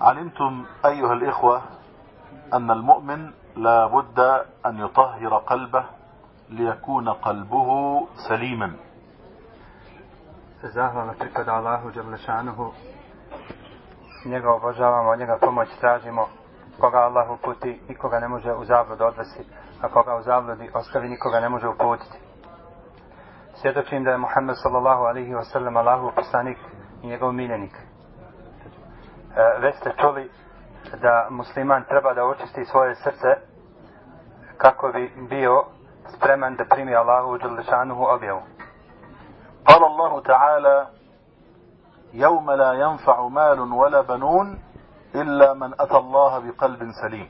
علمتم أيها الإخوة أن المؤمن لا بد أن يطهر قلبه ليكون قلبه سليما Zahvala pripada Allahu Đalešanuhu. Njega obožavamo, njega pomoć tražimo. Koga Allah uputi, nikoga ne može u zabludu odvesti. A koga u zabludi ostavi, nikoga ne može uputiti. Svjedočim da je Muhammed sallallahu alihi wasallam Allahu poslanik i njegov miljenik. E, već ste čuli da musliman treba da očisti svoje srce kako bi bio spreman da primi Allahu Đalešanuhu objavu. قال الله تعالى يوم لا ينفع مال ولا بنون إلا من أتى الله بقلب سليم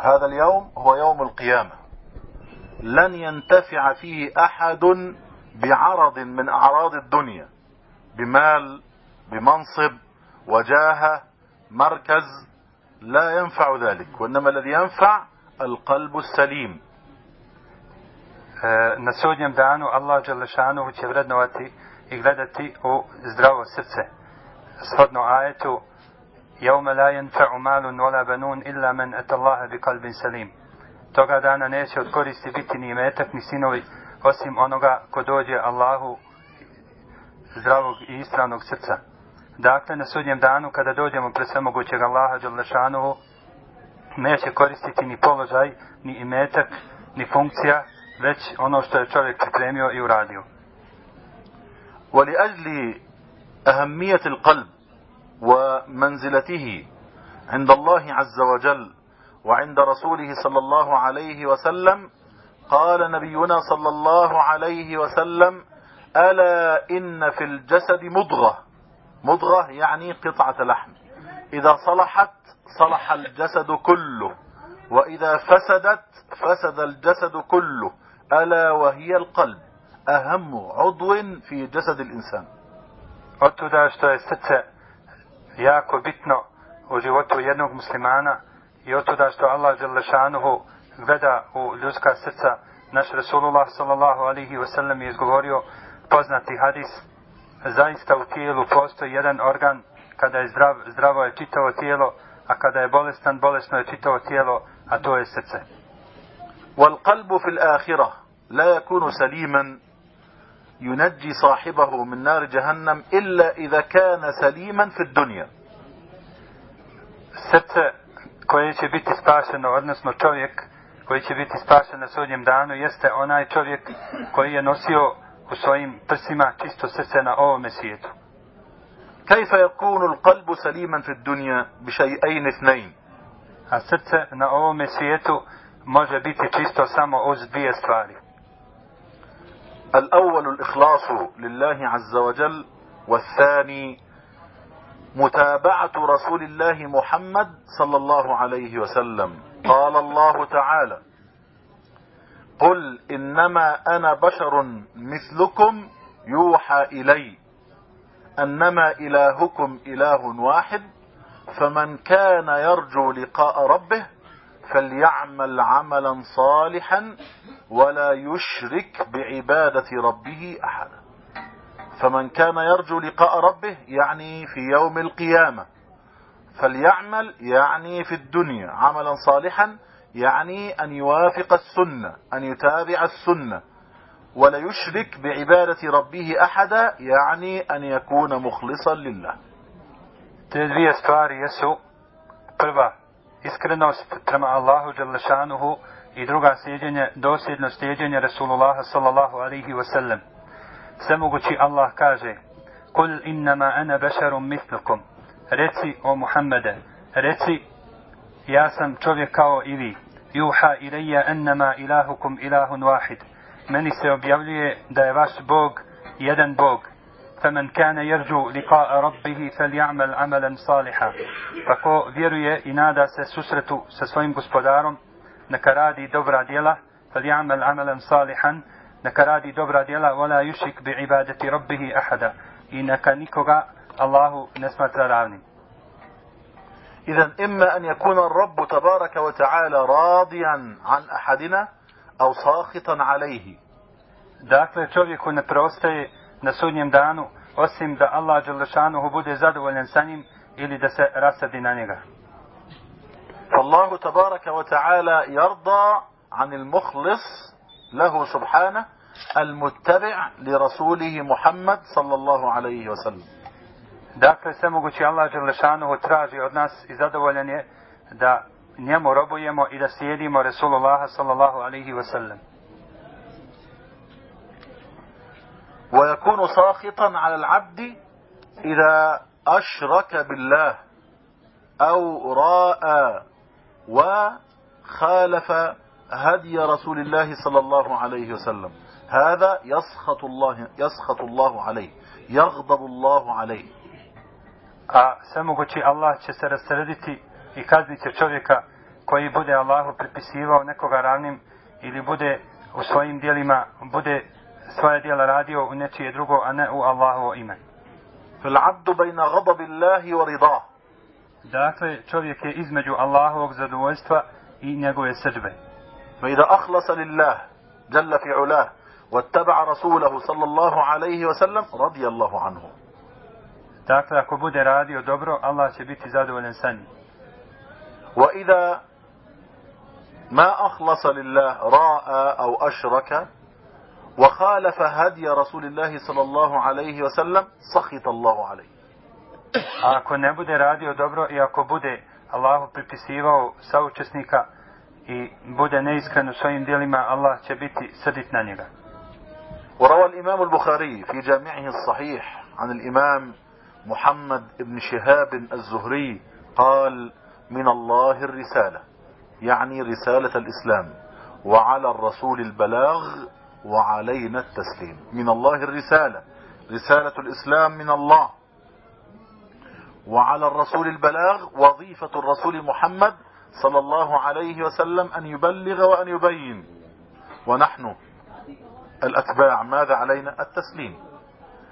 هذا اليوم هو يوم القيامة لن ينتفع فيه أحد بعرض من أعراض الدنيا بمال بمنصب وجاهه مركز لا ينفع ذلك وإنما الذي ينفع القلب السليم. نسوديم دانو الله جل شانه تشبرد نواتي يغلدتي أو زدراو سرце صدنو ايتو يوم لا ينفع مال ولا بنون الا من اتى الله بقلب سليم toga dana neće od koristi biti ni metak ni sinovi osim onoga ko dođe Allahu. Dakle, na sudnjem danu kada dođemo pred svemogućeg Allaha Đalešanuhu neće koristiti ni položaj, ni imetak, ni funkcija, već ono što je čovjek pripremio i uradio. ولأجل أهمية القلب ومنزلته عند الله عز وجل وعند رسوله صلى الله عليه وسلم قال نبينا صلى الله عليه وسلم ألا إن في الجسد مضغة مضغة يعني قطعة لحم إذا صلحت صلح الجسد كله وإذا فسدت فسد الجسد كله ألا وهي القلب أهم عضو في جسد الإنسان Otuda što je srce jako bitno u životu jednog muslimana i otuda što Allah Đelešanuhu gleda u ljudska srca naš Rasulullah sallallahu alihi wasallam je izgovorio poznati hadis zaista u tijelu postoji jedan organ kada je zdrav, zdravo je čitavo tijelo a kada je bolestan, bolesno je čitavo tijelo a to je srce والقلب في الآخرة لا يكون سليما ينجي صاحبه من نار جهنم إلا إذا كان سليما في الدنيا srce koje će biti spašeno, odnosno čovjek koji će biti spašen na sudnjem danu, jeste onaj čovjek koji je nosio u svojim prsima čisto srce na ovome svijetu. كيف يكون القلب سليما في الدنيا بشيئين اثنين A srce na ovome svijetu može biti čisto samo uz dvije stvari. الأول الإخلاص لله عز وجل والثاني متابعة رسول الله محمد صلى الله عليه وسلم قال الله تعالى قل إنما أنا بشر مثلكم يوحى إلي أنما إلهكم إله واحد فمن كان يرجو لقاء ربه فليعمل عملا صالحا ولا يشرك بعبادة ربه أحدا فمن كان يرجو لقاء ربه يعني في يوم القيامة فليعمل يعني في الدنيا عملا صالحا يعني أن يوافق السنة أن يتابع السنة ولا يشرك بعبادة ربه أحدا يعني أن يكون مخلصا لله Te dvije stvari jesu prva iskrenost prema Allahu Đalešanuhu i druga slijedjenje, dosljedno slijedjenje Rasulullaha sallallahu alihi wasallam. Svemogući Allah kaže Kul innama ana bešarum mislukum Reci o Muhammede Reci ja sam čovjek kao i vi Juha ilaja ennama ilahukum ilahun wahid Meni se objavljuje da je vaš Bog jedan Bog فمن كان يرجو لقاء ربه فليعمل عملا صالحا فكو vjeruje i nada se susretu sa svojim gospodarom neka radi dobra djela فليعمل عملا صالحا neka radi dobra djela ولا يشرك بعبادة ربه أحدا i neka nikoga Allahu ne smatra ravnim إذا إما أن يكون الرب تبارك وتعالى راضيا عن أحدنا أو ساخطا عليه Dakle, čovjeku ne preostaje na sudnjem danu, osim da Allah Đelešanuhu bude zadovoljan sa njim ili da se rasadi na njega. فالله تبارك وتعالى يرضى عن المخلص له سبحانه المتبع لرسوله محمد صلى الله عليه وسلم Dakle, sve mogući Allah Đelešanuhu traži od nas i zadovoljan je da njemu robujemo i da slijedimo Resulullaha sallallahu alaihi wa sallam. ويكون ساخطا على العبد إذا أشرك بالله أو راى وخالف هدي رسول الله صلى الله عليه وسلم هذا يسخط الله يسخط الله عليه يغضب الله عليه A svemogući Allah će se rasrediti i kaznit će čovjeka koji bude Allahu pripisivao nekoga ravnim ili bude u svojim dijelima, bude svoje dijela radio u nečije drugo, a ne u Allahovo ime. فالعبد بين غضب الله ورضاه Dakle, čovjek je između Allahovog zadovoljstva i njegove srđbe. فإذا أخلص لله جل في علاه واتبع رسوله صلى الله عليه وسلم رضي الله عنه Dakle, ako bude radio dobro, Allah će biti zadovoljan sa njim. وإذا ما أخلص لله راى أو أشرك وخالف هدي رسول الله صلى الله عليه وسلم سخط الله عليه ako ne bude radio dobro i ako bude Allahu pripisivao saučesnika i bude neiskren u svojim dijelima, Allah će biti srdit na njega. وروى الإمام البخاري في جامعه الصحيح عن الإمام محمد بن شهاب الزهري قال من الله الرسالة. يعني رسالة الإسلام. وعلى الرسول البلاغ وعلينا التسليم. من الله الرسالة. رسالة الإسلام من الله. وعلى الرسول البلاغ وظيفة الرسول محمد صلى الله عليه وسلم أن يبلغ وأن يبين. ونحن الأتباع ماذا علينا؟ التسليم.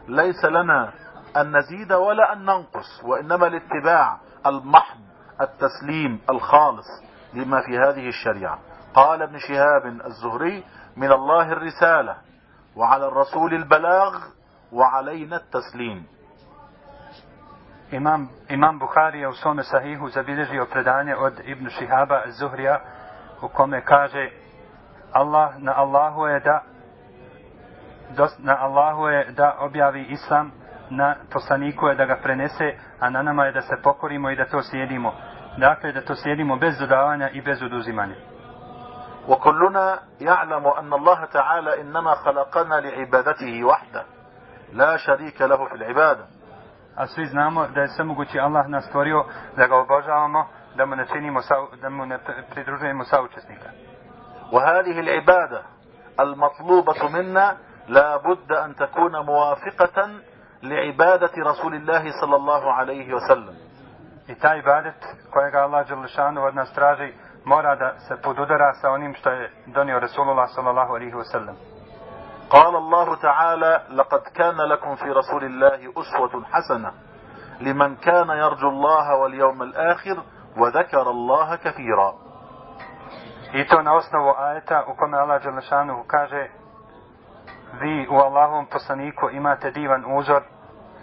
ليس لنا أن نزيد ولا أن ننقص وإنما الاتباع المحض التسليم الخالص لما في هذه الشريعة. قال ابن شهاب الزهري من الله الرسالة وعلى الرسول البلاغ وعلينا التسليم. Imam, imam Buhari je u svome sahihu zabilježio predanje od Ibn Šihaba Zuhrija u kome kaže Allah na Allahu je da dos, na Allahu je da objavi Islam na poslaniku je da ga prenese a na nama je da se pokorimo i da to slijedimo dakle da to slijedimo bez dodavanja i bez oduzimanja وكلنا يعلم أن الله تعالى إنما خلقنا لعبادته وحده لا شريك له في العبادة a svi znamo da je svemogući Allah nas stvorio da ga obožavamo da mu ne činimo sau, da mu ne pridružujemo saučesnika وهذه العبادة المطلوبة منا لا بد أن تكون موافقة لعبادة رسول الله صلى الله عليه وسلم i taj ibadet kojega Allah Đelešanu od nas traži mora da se podudara sa onim što je donio Resulullah sallallahu alaihi wa sallam قال الله تعالى لقد كان لكم في رسول الله أسوة حسنة لمن كان يرجو الله واليوم الآخر وذكر الله كثيرا I to na osnovu ajeta u kome Allah Đelešanu kaže vi u Allahovom poslaniku imate divan uzor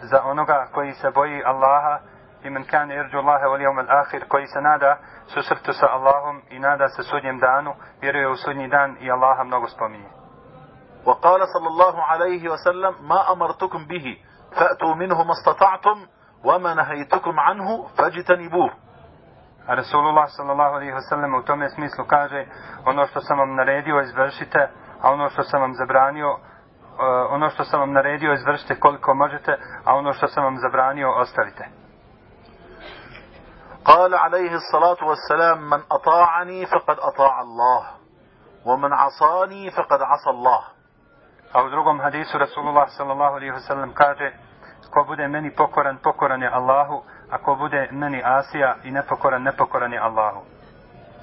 za onoga koji se boji Allaha i men kane irđu Allahe wal jevmel ahir koji se nada susrtu sa Allahom i nada se sudnjem danu vjeruje u sudnji dan i Allaha mnogo spominje وقال صلى الله عليه وسلم ما أمرتكم به فأتوا منه ما استطعتم وما نهيتكم عنه فاجتنبوه A Rasulullah sallallahu alaihi wasallam u tome smislu kaže ono što sam vam naredio izvršite, a ono što sam vam zabranio uh, Eh, ono što sam vam naredio izvršite koliko možete, a ono što sam vam zabranio ostavite. قال عليه الصلاة والسلام من أطاعني فقد أطاع الله ومن عصاني فقد عصى الله. أو درغم حديث رسول الله صلى الله عليه وسلم قال كو بده مني بكرن بكرن الله أكو بده مني آسيا إن بكرن نبكرن الله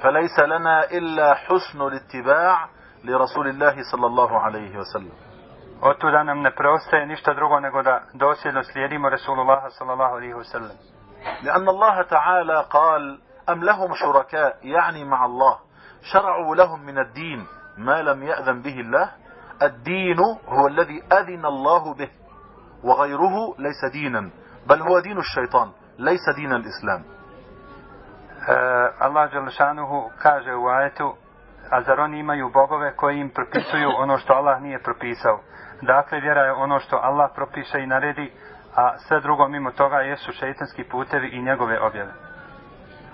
فليس لنا إلا حسن الاتباع لرسول الله صلى الله عليه وسلم. Od tuda nam ne preostaje ništa drugo nego da dosljedno slijedimo Resulullaha sallallahu alaihi wa sallam. لأن الله تعالى قال أم لهم شركاء يعني مع الله شرعوا لهم من الدين ما لم يأذن به الله الدين هو الذي أذن الله به وغيره ليس دينا بل هو دين الشيطان ليس دين الإسلام Uh, Allah Đelešanuhu kaže u ajetu a zar oni imaju bogove koji im propisuju ono što Allah nije propisao. Dakle, vjera je ono što Allah propiše i naredi, a sve drugo mimo toga jesu šeitanski putevi i njegove objave.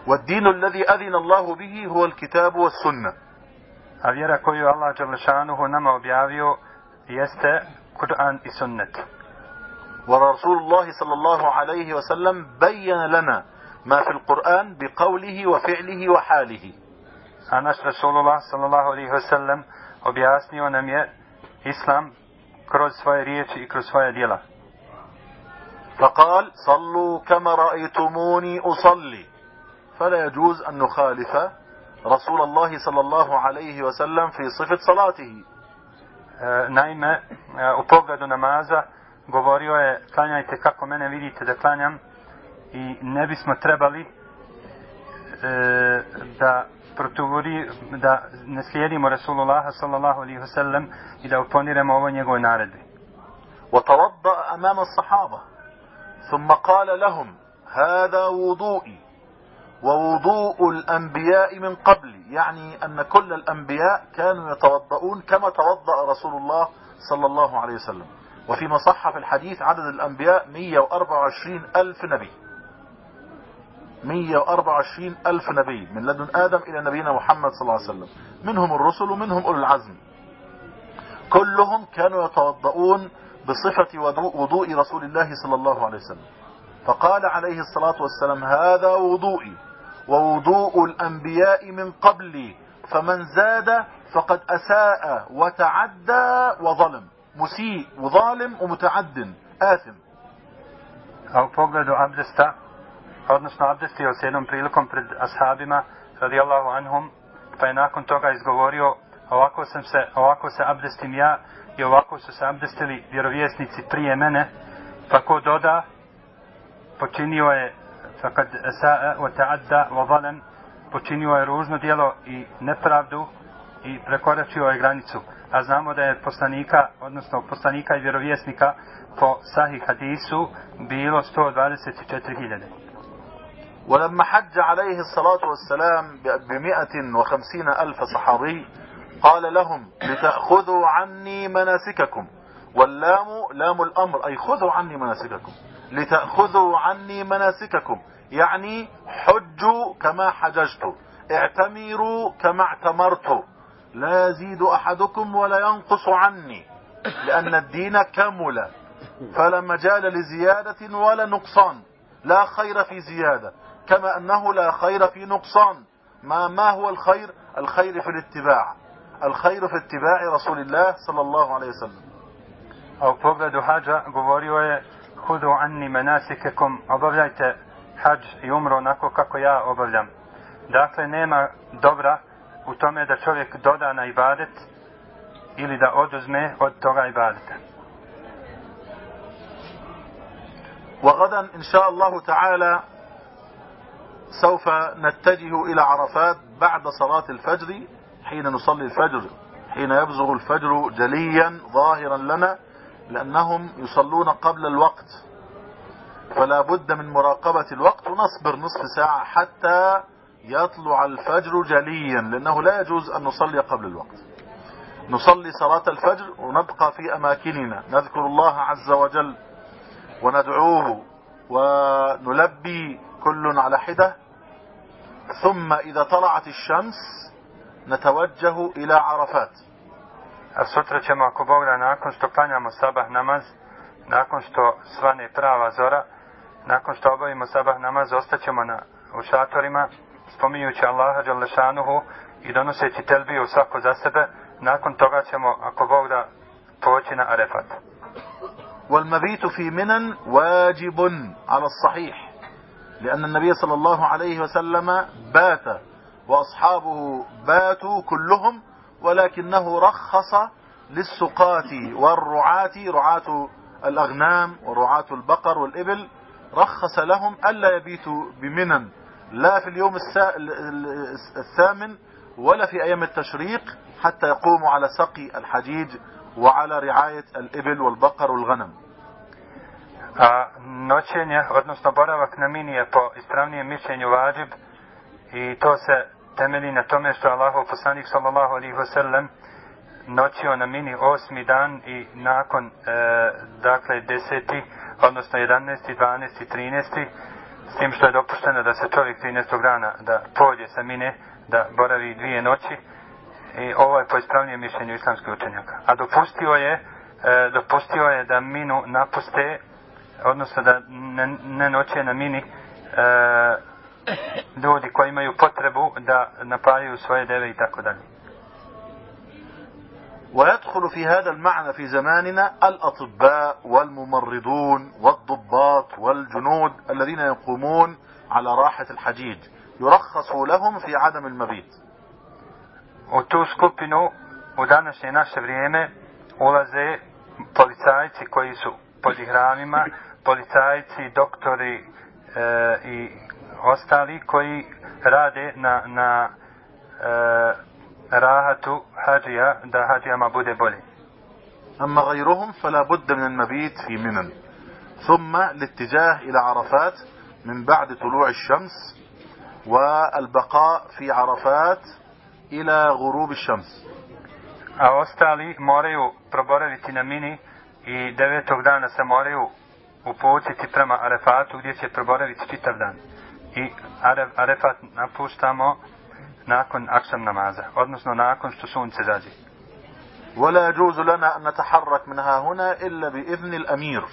والدين الذي أذن الله به هو الكتاب والسنة A vjera koju je Allah Đelešanuhu nama objavio jeste Kur'an i sunnet. ورسول الله صلى الله عليه وسلم بين لنا ما في القرآن بقوله وفعله وحاله A naš Rasulullah sallallahu alaihi wa sallam objasnio nam je Islam kroz svoje riječi i kroz svoje djela. فقال صلوا كما رأيتموني أصلي فلا يجوز أن نخالف رسول الله صلى الله عليه وسلم في صفة صلاته E, naime, e, u pogledu namaza govorio je klanjajte kako mene vidite da klanjam i ne bismo trebali e, da protuvori, da ne slijedimo Rasulullaha sallallahu alaihi wasallam i da oponiramo ovoj njegovoj naredbi. وتوضأ أمام الصحابة ثم قال لهم هذا وضوئي ووضوء الأنبياء من قبلي يعني أن كل الأنبياء كانوا يتوضؤون كما توضأ رسول الله صلى الله عليه وسلم. وفيما صح في الحديث عدد الأنبياء 124 ألف نبي. 124 ألف نبي من لدن آدم إلى نبينا محمد صلى الله عليه وسلم. منهم الرسل ومنهم أولو العزم. كلهم كانوا يتوضؤون بصفة وضوء, رسول الله صلى الله عليه وسلم. فقال عليه الصلاة والسلام هذا وضوئي ووضوء الأنبياء من قبلي. فمن زاد فقد أساء وتعدى وظلم. مسيء وظالم ومتعد آثم. A u pogledu abdesta, odnosno abdestio se jednom prilikom pred ashabima, radijallahu anhum, pa je nakon toga izgovorio, ovako, sam se, ovako se abdestim ja i ovako su se abdestili vjerovjesnici prije mene, pa ko doda, počinio je fakad sa'a wa ta'adda wa zalem, počinio je ružno djelo i nepravdu i prekoračio je granicu. A znamo da je poslanika, odnosno poslanika i vjerovjesnika po sahih hadisu bilo 124.000. ولما حج عليه الصلاة والسلام بمئة وخمسين ألف صحابي قال لهم لتأخذوا عني مناسككم. واللام لام الأمر أي خذوا عني مناسككم. لتأخذوا عني مناسككم. يعني حجوا كما حججت اعتمروا كما اعتمرت. لا يزيد أحدكم ولا ينقص عني لأن الدين كمل فلا مجال لزيادة ولا نقصان لا خير في زيادة. كما أنه لا خير في نقصان ما ما هو الخير الخير في الاتباع الخير في اتباع رسول الله صلى الله عليه وسلم A u pogledu hađa govorio je Hudu anni menasikekom, obavljajte hađ i umro onako kako ja obavljam. Dakle, nema dobra u tome da čovjek doda na ibadet ili da oduzme od toga ibadeta. وغدا إن شاء الله تعالى سوف نتجه إلى عرفات بعد صلاة الفجر حين نصلي الفجر حين يبزغ الفجر جليا ظاهرا لنا لأنهم يصلون قبل الوقت. فلا بد من مراقبة الوقت ونصبر نصف ساعة حتى يطلع الفجر جليا لأنه لا يجوز أن نصلي قبل الوقت. نصلي صلاة الفجر ونبقى في أماكننا. نذكر الله عز وجل وندعوه ونلبي كل على حدة ثم إذا طلعت الشمس نتوجه إلى عرفات sutra ćemo, ako Bog da, nakon što klanjamo sabah namaz, nakon što svane prava zora, nakon što obavimo sabah namaz, ostaćemo na, u šatorima, spominjući Allaha Đalešanuhu i donoseći telbiju svako za sebe, nakon toga ćemo, ako Bog da, poći na Arefat. والمبيت في منى واجب على الصحيح لأن النبي صلى الله عليه وسلم بات وأصحابه باتوا كلهم ولكنه رخص للسقاة والرعاة رعاة الأغنام ورعاة البقر والإبل رخص لهم ألا يبيتوا بمنى لا في اليوم الثامن ولا في أيام التشريق حتى يقوموا على سقي الحجيج وعلى رعاية الإبل والبقر والغنم. A noćenje, odnosno boravak na mini je po ispravnijem mišljenju vađib i to se temelji na tome što Allahov poslanik sallallahu alaihi wasallam noćio na mini osmi dan i nakon e, dakle deseti, odnosno 11. 12. 13. s tim što je dopušteno da se čovjek 13. dana da pođe sa mine, da boravi dvije noći i ovo je po ispravnijem mišljenju islamskih učenjaka. A dopustio je, e, dopustio je da minu napuste, odnosno da ne, ne noće na mini e, ljudi koji imaju potrebu da napaljuju svoje deve i tako dalje. ويدخل في هذا المعنى في زماننا الأطباء والممرضون والضباط والجنود الذين يقومون على راحة الحجيج يرخص لهم في عدم المبيت وتو سكوبينو ودانش ناشة بريمة ولازي policajci koji su policajci, doktori e, i ostali koji rade na, na e, rahatu hađija, da hađijama bude bolji. أما غيرهم فلا بد من المبيت في منى ثم الاتجاه إلى عرفات من بعد طلوع الشمس والبقاء في عرفات إلى غروب الشمس ostali moraju proboraviti na Mini 9 dana se moraju uputiti prema Arefatu gdje će proboraviti čitav dan. I Arefat napuštamo nakon akšam namaza, odnosno nakon što sunce zađe. ولا يجوز لنا أن نتحرك من ها هنا إلا بإذن الأمير.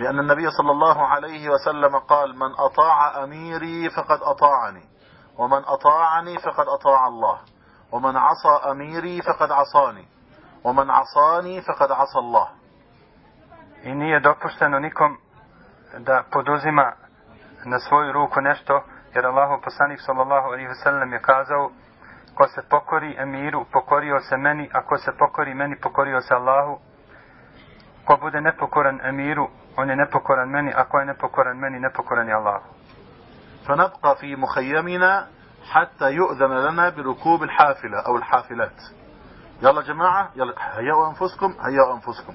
لأن النبي صلى الله عليه وسلم قال من أطاع أميري فقد أطاعني. ومن أطاعني فقد أطاع الله. ومن عصى أميري فقد عصاني. ومن عصاني فقد عصى الله. I nije dopušteno nikom da poduzima na svoju ruku nešto jer Allahu poslanik sallallahu alejhi ve sellem je kazao ko se pokori emiru pokorio se meni a ko se pokori meni pokorio se Allahu ko bude nepokoran emiru on je nepokoran meni a ko je nepokoran meni nepokoran je Allahu فنبقى في مخيمنا حتى يؤذن لنا بركوب الحافلة أو الحافلات يلا جماعة يلا هيئوا أنفسكم هيئوا أنفسكم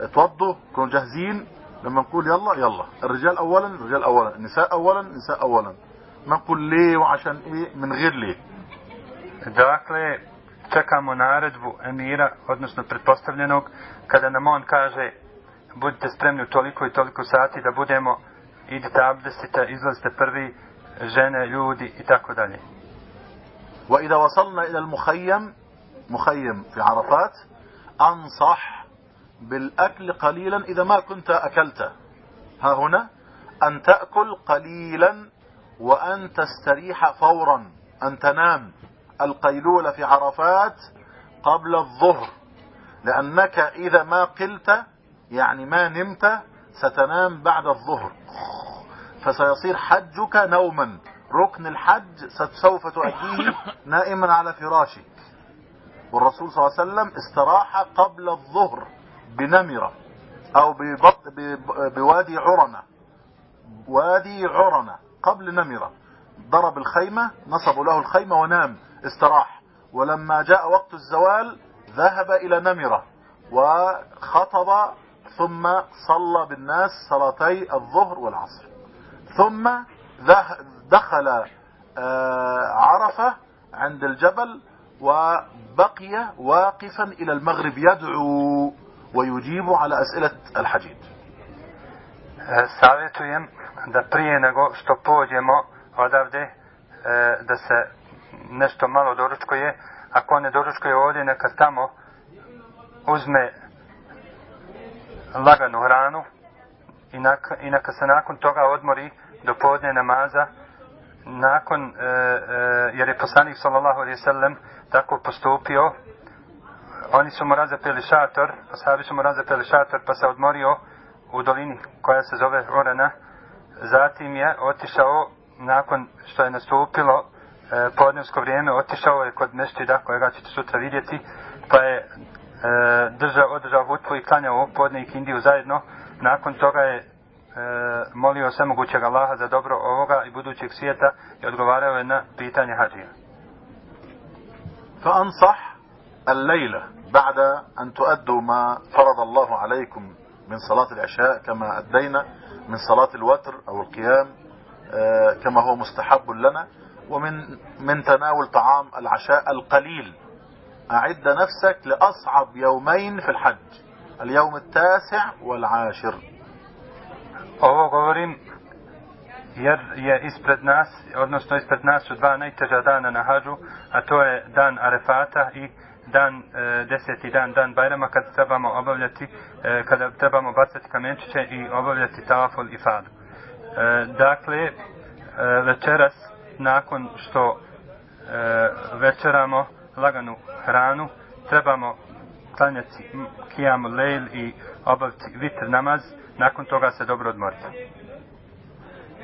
اتوضوا كونوا جاهزين لما نقول يلا يلا الرجال أولا الرجال أولا النساء أولا النساء أولا ما نقول ليه وعشان إيه من غير ليه Dakle, čekamo naredbu emira, odnosno pretpostavljenog, kada nam on kaže budite spremni u toliko i toliko sati da budemo, idite abdestite, izlazite prvi, žene, ljudi i tako dalje. وإذا وصلنا إلى المخيم مخيم في عرفات أنصح بالأكل قليلا إذا ما كنت أكلت ها هنا؟ أن تأكل قليلا وأن تستريح فورا. أن تنام. القيلولة في عرفات قبل الظهر. لأنك إذا ما قلت يعني ما نمت ستنام بعد الظهر. فسيصير حجك نوما. ركن الحج سوف تؤديه نائما على فراشك. والرسول صلى الله عليه وسلم استراح قبل الظهر. بنمرة أو ببط بوادي عرنة وادي عرنة قبل نمرة. ضرب الخيمة نصبوا له الخيمة ونام استراح. ولما جاء وقت الزوال ذهب إلى نمرة وخطب ثم صلى بالناس صلاتي الظهر والعصر. ثم دخل عرفة عند الجبل وبقي واقفا إلى المغرب يدعو. ويجيب على أسئلة الحجيج savjetujem da prije nego što pođemo odavde e, da se nešto malo doručkuje ako ne doručkuje ovdje neka tamo uzme laganu hranu i neka, i neka se nakon toga odmori do podne namaza nakon e, e, jer je poslanik sallallahu alejhi ve sellem tako postupio oni su mu razapeli šator, ashabi su mu razapeli šator pa se odmorio u dolini koja se zove Orana. Zatim je otišao nakon što je nastupilo e, podnevsko vrijeme, otišao je kod mešćida kojega ćete sutra vidjeti, pa je e, držao, održao hutvu i klanjao podne i kindiju zajedno. Nakon toga je e, molio svemogućeg Allaha za dobro ovoga i budućeg svijeta i odgovarao je na pitanje hađija. فأنصح الليلة بعد أن تؤدوا ما فرض الله عليكم من صلاة العشاء كما أدينا من صلاة الوتر أو القيام آه، كما هو مستحب لنا ومن من تناول طعام العشاء القليل. أعد نفسك لأصعب يومين في الحج اليوم التاسع والعاشر. Ovo govorim jer je ispred nas, odnosno ispred nas su dva najteža dana na hađu, a to je dan Arefata i dan, e, deseti dan, dan Bajrama, kad trebamo obavljati, e, kada trebamo bacati kamenčiće i obavljati tafol i fadu. E, dakle, e, večeras, nakon što e, večeramo laganu hranu, trebamo klanjati kijam lejl i obaviti vitr namaz, nakon toga se dobro odmoriti.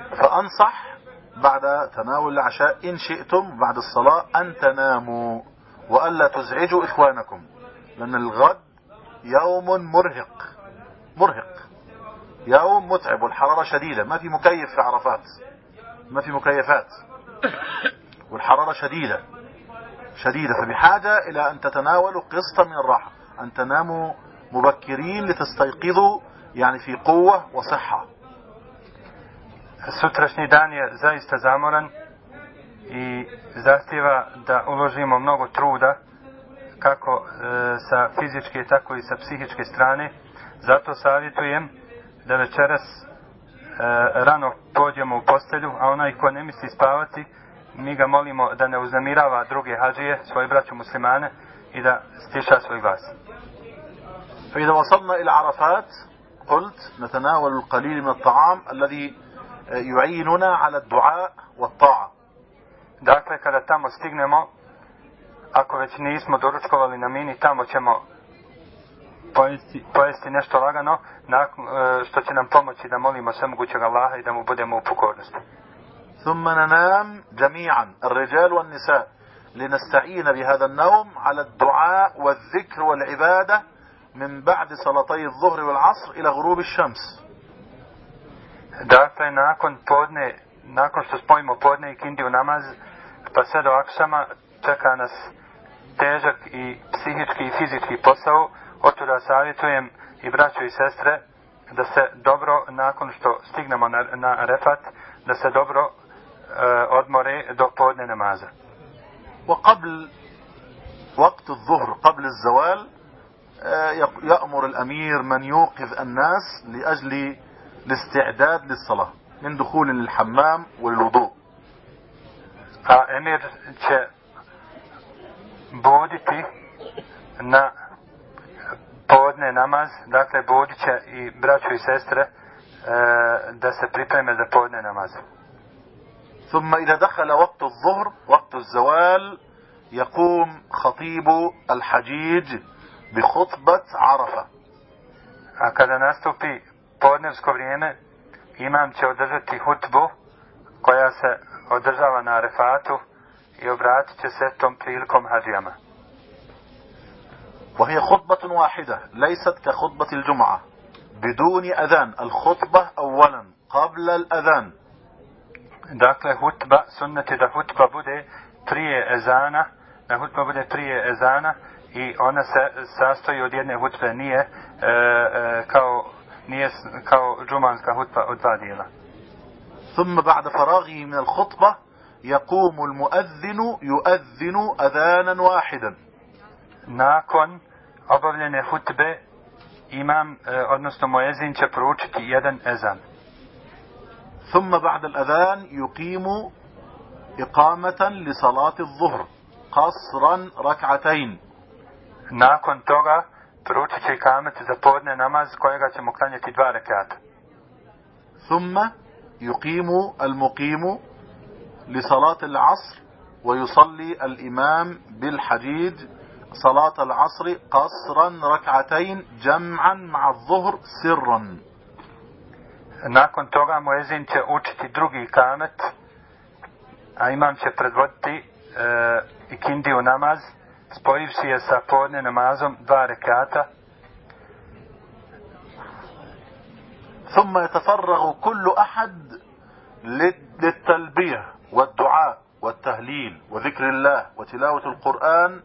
فأنصح بعد تناول العشاء إن شئتم بعد الصلاة أن تناموا وألا تزعجوا إخوانكم لأن الغد يوم مرهق مرهق. يوم متعب والحرارة شديدة ما في مكيف في عرفات ما في مكيفات. والحرارة شديدة شديدة. فبحاجة إلى أن تتناولوا قسطا من الراحة أن تناموا مبكرين لتستيقظوا يعني في قوة وصحة. Sutrašnji dan zaista zamoran i zahtjeva da uložimo mnogo truda kako e, sa fizičke tako i sa psihičke strane. Zato savjetujem da večeras e, rano pođemo u postelju, a onaj ko ne misli spavati, mi ga molimo da ne uznamirava druge hađije, svoje braću muslimane i da stiša svoj glas. فإذا وصلنا إلى عرفات قلت نتناول القليل من الطعام الذي يعيننا على الدعاء والطاعة Dakle, kada tamo stignemo, ako već nismo doručkovali na mini, tamo ćemo pojesti, pojesti nešto lagano, nakon, e, što će nam pomoći da molimo svemogućeg Allaha i da mu budemo u pokornosti. ثم ننام جميعا الرجال والنساء لنستعين بهذا النوم على الدعاء والذكر والعبادة من بعد صلاتي الظهر والعصر إلى غروب الشمس Dakle, nakon podne, nakon što spojimo podne i kindiju namaz, pa sve do akšama, čeka nas težak i psihički i fizički posao. Oto da savjetujem i braću i sestre da se dobro, nakon što stignemo na, na refat, da se dobro e, odmore do podne namaza. وقبل وقت الظهر قبل الزوال آه، يأمر الأمير من يوقظ الناس لأجل الاستعداد للصلاة من دخول للحمام وللوضوء A emir će buditi na podne namaz, dakle budit će i braću i sestre e, da se pripreme za podne namaz. ثم إذا دخل وقت الظهر وقت الزوال يقوم خطيب الحجيج بخطبة عرفة A kada nastupi podnevsko vrijeme, imam će održati hutbu koja se održava na Arefatu i obratit će se tom prilikom hađijama. وهي خطبة واحدة ليست كخطبة الجمعة بدون أذان الخطبة أولا قبل الأذان Dakle, hutba, sunnet je da hutba bude prije ezana, da hutba bude prije ezana i ona se sastoji od jedne hutbe, nije e, e, kao nije kao džumanska hutba od dva dijela. ثم بعد فراغه من الخطبة يقوم المؤذن يؤذن أذانا واحدا Nakon obavljene hutbe imam, e, odnosno muezin će proučiti jedan ezan. ثم بعد الأذان يقيم إقامة لصلاة الظهر قصرا ركعتين Nakon toga proučit će kamet za podne namaz kojega ćemo klanjati dva rekata. ثم يقيم المقيم لصلاة العصر ويصلي الإمام بالحجيج صلاة العصر قصرا ركعتين جمعا مع الظهر سرا Nakon toga muezin će učiti drugi kamet, a imam će predvoditi e, ikindiju namaz, spojivši je sa podne namazom dva rekata. ثم يتفرغ كل أحد للتلبية والدعاء والتهليل وذكر الله وتلاوة القرآن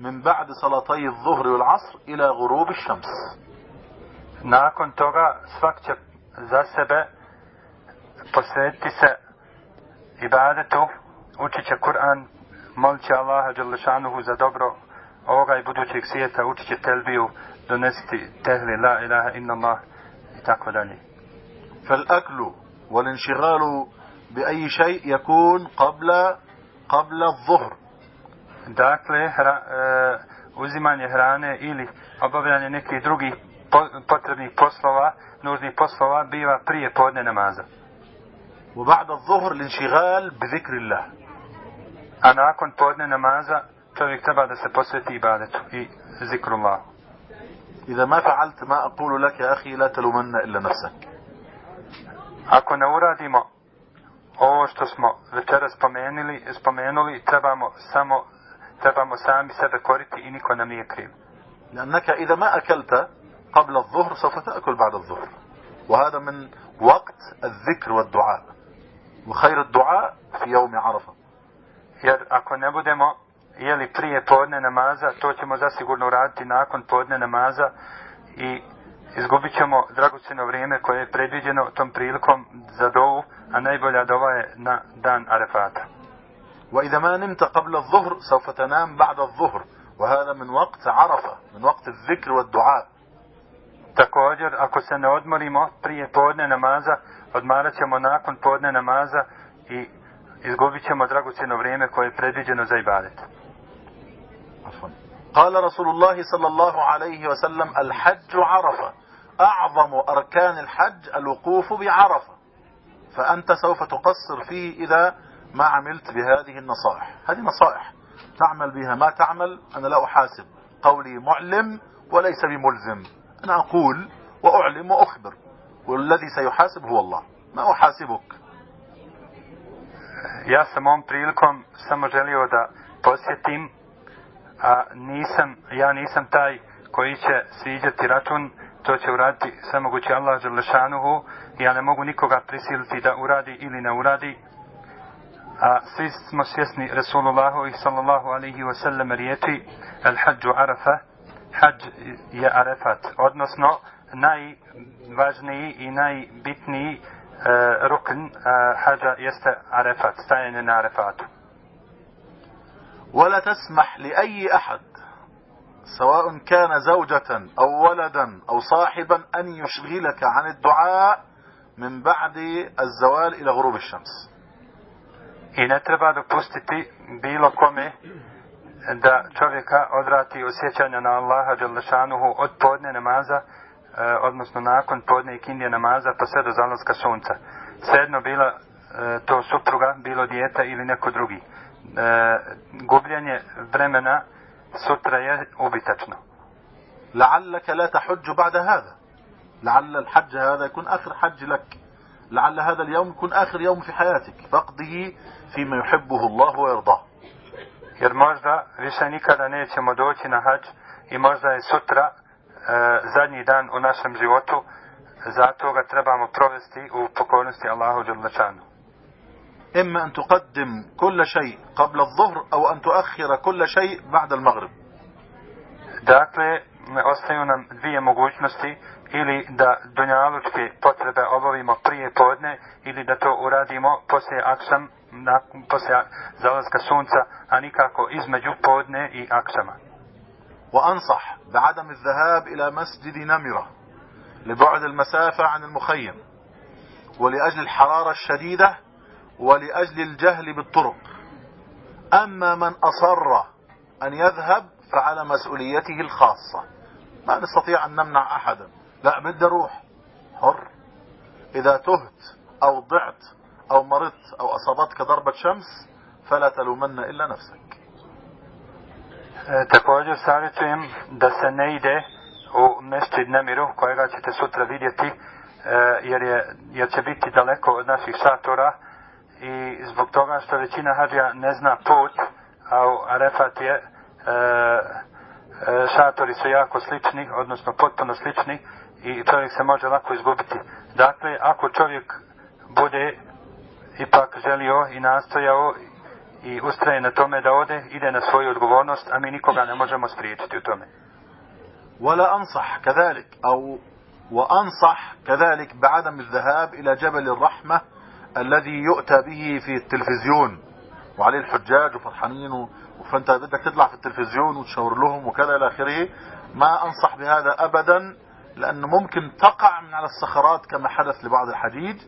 من بعد صلاتي الظهر والعصر إلى غروب الشمس Nakon toga svak će za sebe posvetiti se ibadetu, učit će Kur'an, molit će Allaha Đalešanuhu za dobro ovoga i budućeg svijeta, učit će telbiju, donesiti tehli la ilaha inna Allah i tako dalje. فالأكل والانشغال بأي شيء يكون قبل قبل الظهر Dakle, hra, e, uzimanje hrane ili obavljanje nekih drugih po, potrebnih poslova, nužnih poslova, biva prije podne namaza. وبعد الظهر الانشغال بذكر الله A nakon podne namaza čovjek treba da se posveti ibadetu i zikrullahu. إذا ما فعلت ما أقول لك يا أخي لا تلومن إلا نفسك. Ako ne uradimo ovo što smo večeras spomenuli, spomenuli trebamo samo trebamo sami sebe koriti i niko nam nije kriv. لأنك إذا ما أكلت قبل الظهر سوف تأكل بعد الظهر. وهذا من وقت الذكر والدعاء. وخير الدعاء في يوم عرفة. Jer ako ne budemo jeli prije podne namaza, to ćemo zasigurno uraditi nakon podne namaza i izgubit ćemo dragoceno vrijeme koje je predviđeno tom prilikom za dovu, a najbolja dova je na dan Arefata. وإذا ما نمت قبل الظهر سوف تنام بعد الظهر وهذا من وقت عرفة من وقت الذكر والدعاء Također, ako se ne odmorimo prije podne namaza, odmarat ćemo nakon podne namaza i izgubit ćemo dragoceno vrijeme koje je predviđeno za ibadet. عفوا. قال رسول الله صلى الله عليه وسلم الحج عرفة. أعظم أركان الحج الوقوف بعرفة. فأنت سوف تقصر فيه إذا ما عملت بهذه النصائح. هذه نصائح. تعمل بها ما تعمل. أنا لا أحاسب. قولي معلم وليس بملزم. أنا أقول وأعلم وأخبر. والذي سيحاسب هو الله. ما أحاسبك؟ Ja sam ovom prilikom samo želio da posjetim, a nisam, ja nisam taj koji će sviđati račun, to će uraditi samogući Allah Đelešanuhu, ja ne mogu nikoga prisiliti da uradi ili ne uradi, a svi smo svjesni Resulullahu i sallallahu alaihi wasallam riječi al hađu arafa hađ je arefat odnosno najvažniji i najbitniji e, rukn e, hađa jeste arefat stajanje na arefatu ولا تسمح لأي أحد سواء كان زوجة أو ولدا أو صاحبا أن يشغلك عن الدعاء من بعد الزوال إلى غروب الشمس i ne treba dopustiti bilo kome da čovjeka odvrati osjećanja na Allaha Đalešanuhu od podne namaza, e, odnosno nakon podne i kindije namaza pa sve do zalaska sunca. Svejedno bila e, to supruga, bilo dijete ili neko drugi. E, gubljenje vremena sutra je ubitačno. لعلك لا تحج بعد هذا لعل الحج هذا يكون آخر حج لك لعل هذا اليوم يكون آخر يوم في حياتك فاقضه فيما يحبه الله ويرضاه Jer možda više nikada nećemo doći na hađ i možda je sutra e, zadnji dan u našem životu, zato ga trebamo provesti u pokornosti Allahu Đalešanu. إما أن تقدم كل شيء قبل الظهر أو أن تؤخر كل شيء بعد المغرب Dakle, ostaju nam dvije mogućnosti, ili da dunjalučke potrebe obavimo prije podne, ili da to uradimo poslije aksam, na, poslije zalaska sunca, a nikako između podne i aksama. وأنصح بعدم الذهاب إلى مسجد نمرة لبعد المسافة عن المخيم ولأجل الحرارة الشديدة ولأجل الجهل بالطرق. أما من أصر أن يذهب فعلى مسؤوليته الخاصة. ما نستطيع أن نمنع أحدا. لا بدي أروح حر. إذا تهت أو ضعت أو مرضت أو أصابتك ضربة شمس فلا تلومن إلا نفسك. Također savjetujem da se ne ide u mešćid Nemiru kojega ćete sutra vidjeti e, jer, je, jer će biti daleko od naših šatora i zbog toga što većina hađija ne zna put a u Arefat je e, e, šatori su jako slični odnosno potpuno slični i čovjek se može lako izgubiti dakle ako čovjek bude ipak želio i nastojao i ustraje na tome da ode, ide na svoju odgovornost, a mi nikoga ne možemo spriječiti u tome. ولا أنصح كذلك أو وأنصح كذلك بعدم الذهاب إلى جبل الرحمة الذي يؤتى به في التلفزيون. وعليه الحجاج وفرحانين فانت بدك تطلع في التلفزيون وتشاور لهم وكذا إلى آخره. ما أنصح بهذا ابدا لأنه ممكن تقع من على الصخرات كما حدث لبعض الحديد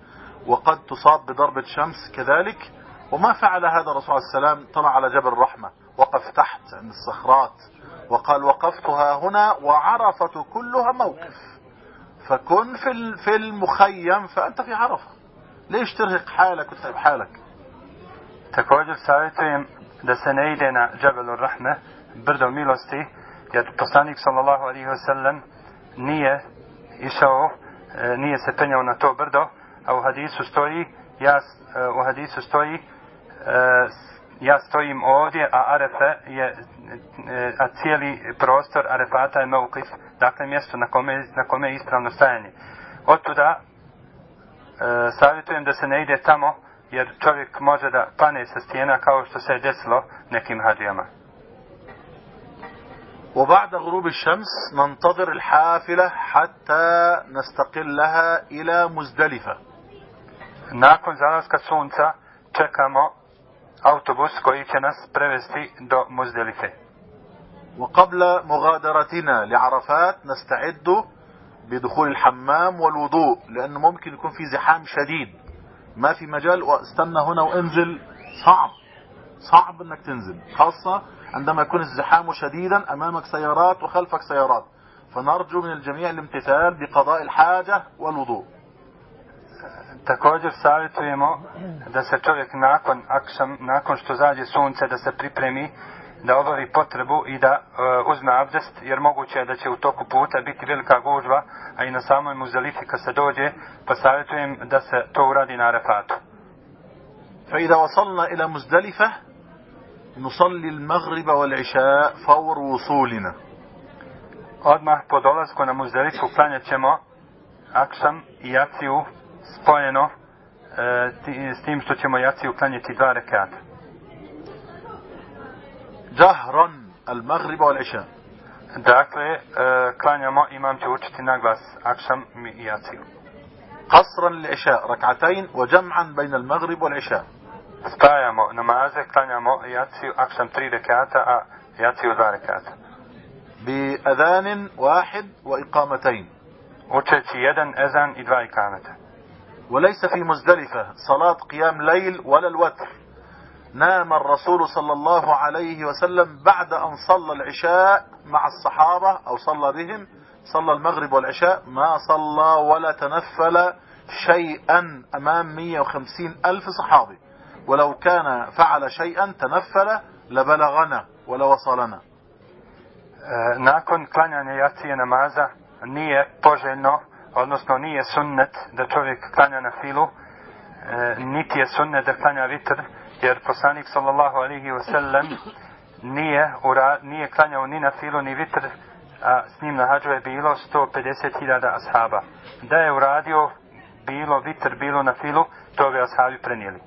وقد تصاب بضربة شمس كذلك. وما فعل هذا الرسول عليه السلام طلع على جبل الرحمة وقف تحت عند الصخرات وقال وقفتها هنا وعرفة كلها موقف. فكن في المخيم فأنت في عرفة. ليش ترهق حالك وتتعب حالك تكوجد سايتين da se ne ide na Džabel Rahme, brdo milosti, jer poslanik sallallahu alaihi wasallam nije išao, e, nije se penjao na to brdo, a u hadisu stoji, ja, e, u hadisu stoji, e, ja stojim ovdje, a Arefa je, a cijeli prostor Arefata je Meukif, dakle mjesto na kome, na kome je ispravno stajanje. Od tuda, savjetujem da se ne ide tamo, jer čovjek može da pane sa stijena kao što se je desilo nekim hađijama. وبعد غروب الشمس ننتظر الحافلة حتى نستقلها إلى مزدلفة. Nakon zalaska sunca čekamo autobus koji će nas prevesti do Muzdelife. وقبل مغادرتنا لعرفات نستعد بدخول الحمام والوضوء لأنه ممكن يكون في زحام شديد. ما في مجال واستنى هنا وانزل. صعب. صعب إنك تنزل. خاصة عندما يكون الزحام شديدا أمامك سيارات وخلفك سيارات. فنرجو من الجميع الامتثال بقضاء الحاجة والوضوء. Također savjetujemo da se čovjek nakon akšam, nakon što zađe sunce, da se pripremi, da obavi potrebu i da uh, uzme abdest, jer moguće je da će u toku puta biti velika gužva, a i na samoj muzelifi kad se dođe, pa savjetujem da se to uradi na arefatu. فإذا وصلنا إلى مزدلفة نصلي المغرب والعشاء فور وصولنا. Odmah po dolasku na muzdelifu klanjat ćemo akšam i jaciju spojeno e, s tim što ćemo jaciju klanjati dva rekata. Jahran al-maghrib wal-isha. Dakle, e, klanjamo, imam će učiti na glas akšam i jaciju. قصرا للعشاء ركعتين وجمعا بين المغرب والعشاء spajamo namaze, klanjamo jaciju, akšam tri rekata, a jaciju dva rekata. بأذان واحد وإقامتين Učeći jedan ezan i dva ikameta. وليس في مزدلفة صلاة قيام ليل ولا الوتر نام الرسول صلى الله عليه وسلم بعد أن صلى العشاء مع الصحابة أو صلى بهم. صلى المغرب والعشاء. ما صلى ولا تنفل شيئا أمام 150 ألف صحابي. ولو كان فعل شيئا تنفل لبلغنا ولوصلنا. Nakon klanjanja jacije namaza nije poželjno odnosno nije sunnet da čovjek klanja na filu, e, niti je sunnet da klanja vitr, jer poslanik sallallahu alihi wasallam nije, ura, nije klanjao ni na filu ni vitr, a s njim na hađu je bilo 150.000 ashaba. Da je uradio bilo vitr, bilo na filu, to bi ashabi prenijeli.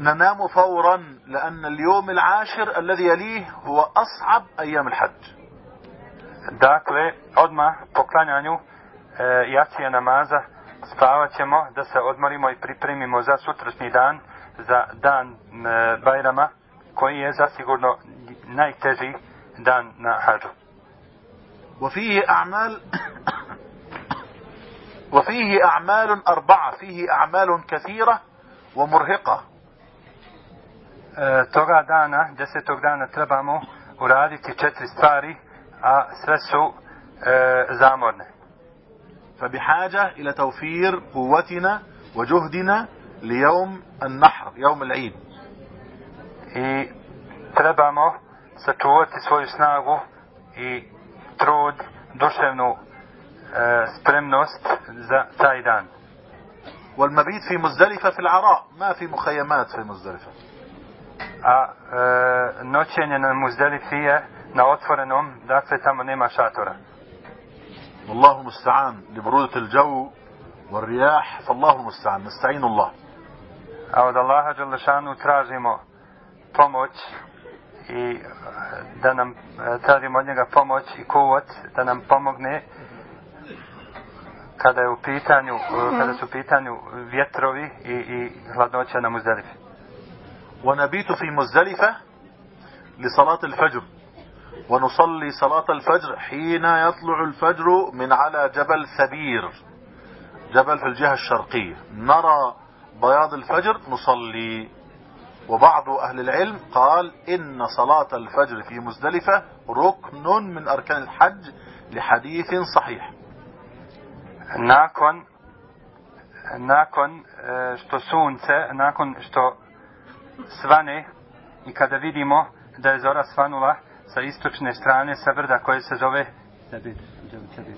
ننام فورا لأن اليوم العاشر الذي يليه هو أصعب أيام الحج Dakle, odmah po klanjanju e, jacije namaza spavat ćemo da se odmorimo i pripremimo za sutrašnji dan, za dan e, Bajrama, koji je zasigurno najteži dan na hađu. وفيه أعمال وفيه أعمال أربعة فيه أعمال كثيرة ومرهقة e, toga dana, desetog dana trebamo uraditi četiri stvari a sve su e, zamorne. فبحاجة إلى توفير قوتنا وجهدنا ليوم النحر يوم العيد I trebamo sačuvati svoju snagu i trud, duševnu e, spremnost za taj dan. والمبيت في مزدلفة في العراء ما في مخيمات في مزدلفة A e, noćenje na Muzdelifi je na otvorenom, dakle tamo nema šatora. والله المستعان لبرودة الجو والرياح فالله المستعان نستعين الله A od Allaha Đalešanu tražimo pomoć i e, da nam e, tražimo od njega pomoć i kuvot da nam pomogne kada je u pitanju e, kada su u pitanju vjetrovi i, i hladnoća na Muzdelifi. ونبيت في مزدلفة لصلاة الفجر ونصلي صلاة الفجر حين يطلع الفجر من على جبل ثبير جبل في الجهة الشرقية. نرى بياض الفجر نصلي. وبعض أهل العلم قال إن صلاة الفجر في مزدلفة ركن من أركان الحج لحديث صحيح. nakon e, što sunce, nakon što svane i kada vidimo da je zora svanula sa istočne strane sa brda koje se zove Sabir, Sabir.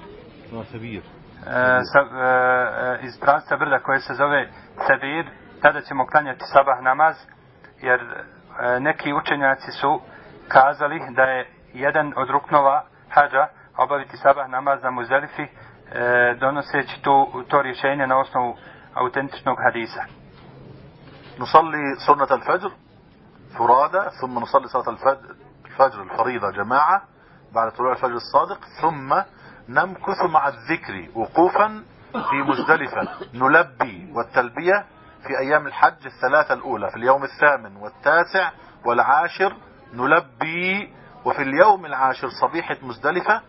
ثبير E, sa, e, e, iz pravca brda koje se zove Sabir, tada ćemo klanjati sabah namaz, jer e, neki učenjaci su kazali da je jedan od ruknova hađa obaviti sabah namaz na Muzelifi, e, donoseći tu, to rješenje na osnovu autentičnog hadisa. نصلي سنة الفجر فرادى ثم نصلي صلاة الفجر, الفجر الفريضة جماعة بعد طلوع الفجر الصادق ثم نمكث مع الذكر وقوفا في مزدلفة. نلبي والتلبية في أيام الحج الثلاثة الأولى في اليوم الثامن والتاسع والعاشر نلبي وفي اليوم العاشر صبيحة مزدلفة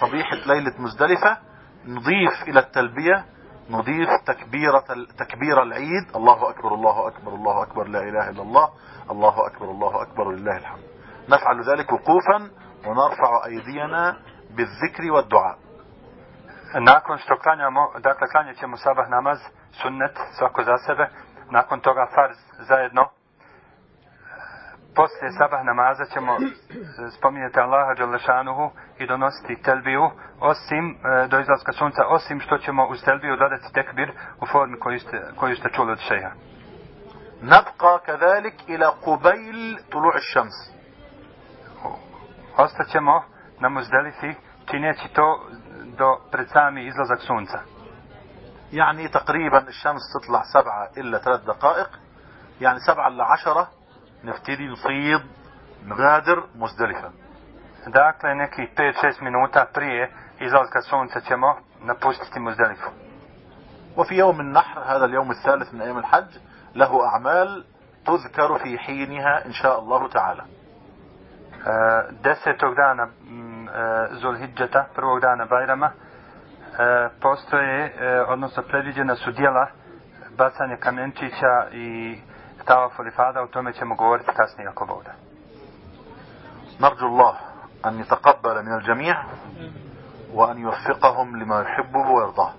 صبيحة ليلة مزدلفة نضيف إلى التلبية نضيف تكبيرة تكبير العيد. الله أكبر الله أكبر الله أكبر لا إله إلا الله. الله أكبر الله أكبر لله الحمد. نفعل ذلك وقوفا ونرفع أيدينا بالذكر والدعاء Nakon što klanjamo, dakle klanjat ćemo sabah namaz, sunnet, svako za sebe, nakon toga farz zajedno. Poslije sabah namaza ćemo spominjati Allaha Đalešanuhu i donositi telbiju, osim e, do izlaska sunca, osim što ćemo uz telbiju dodati tekbir u formi koju ste, koju ste čuli od šeha. نبقى كذلك إلى قبيل طلوع الشمس Ostaćemo na muzdelifi čineći to do pred sami izlazak sunca. يعني تقريبا الشمس تطلع سبعة إلا ثلاث دقائق يعني سبعة إلا عشرة نبتدي نفيض نغادر مزدلفة Dakle, neki 5-6 minuta prije izlaska sunca ćemo napustiti muzdelifu. وفي يوم النحر هذا اليوم الثالث من أيام الحج له أعمال تذكر في حينها إن شاء الله تعالى desetog dana mm, e, Zulhidžeta, prvog dana Bajrama, e, postoje, e, odnosno predviđena su dijela bacanje kamenčića i tavaf olifada, o tome ćemo govoriti kasnije ako Bog da. نرجو الله أن يتقبل من الجميع وأن يوفقهم لما يحبه ويرضاه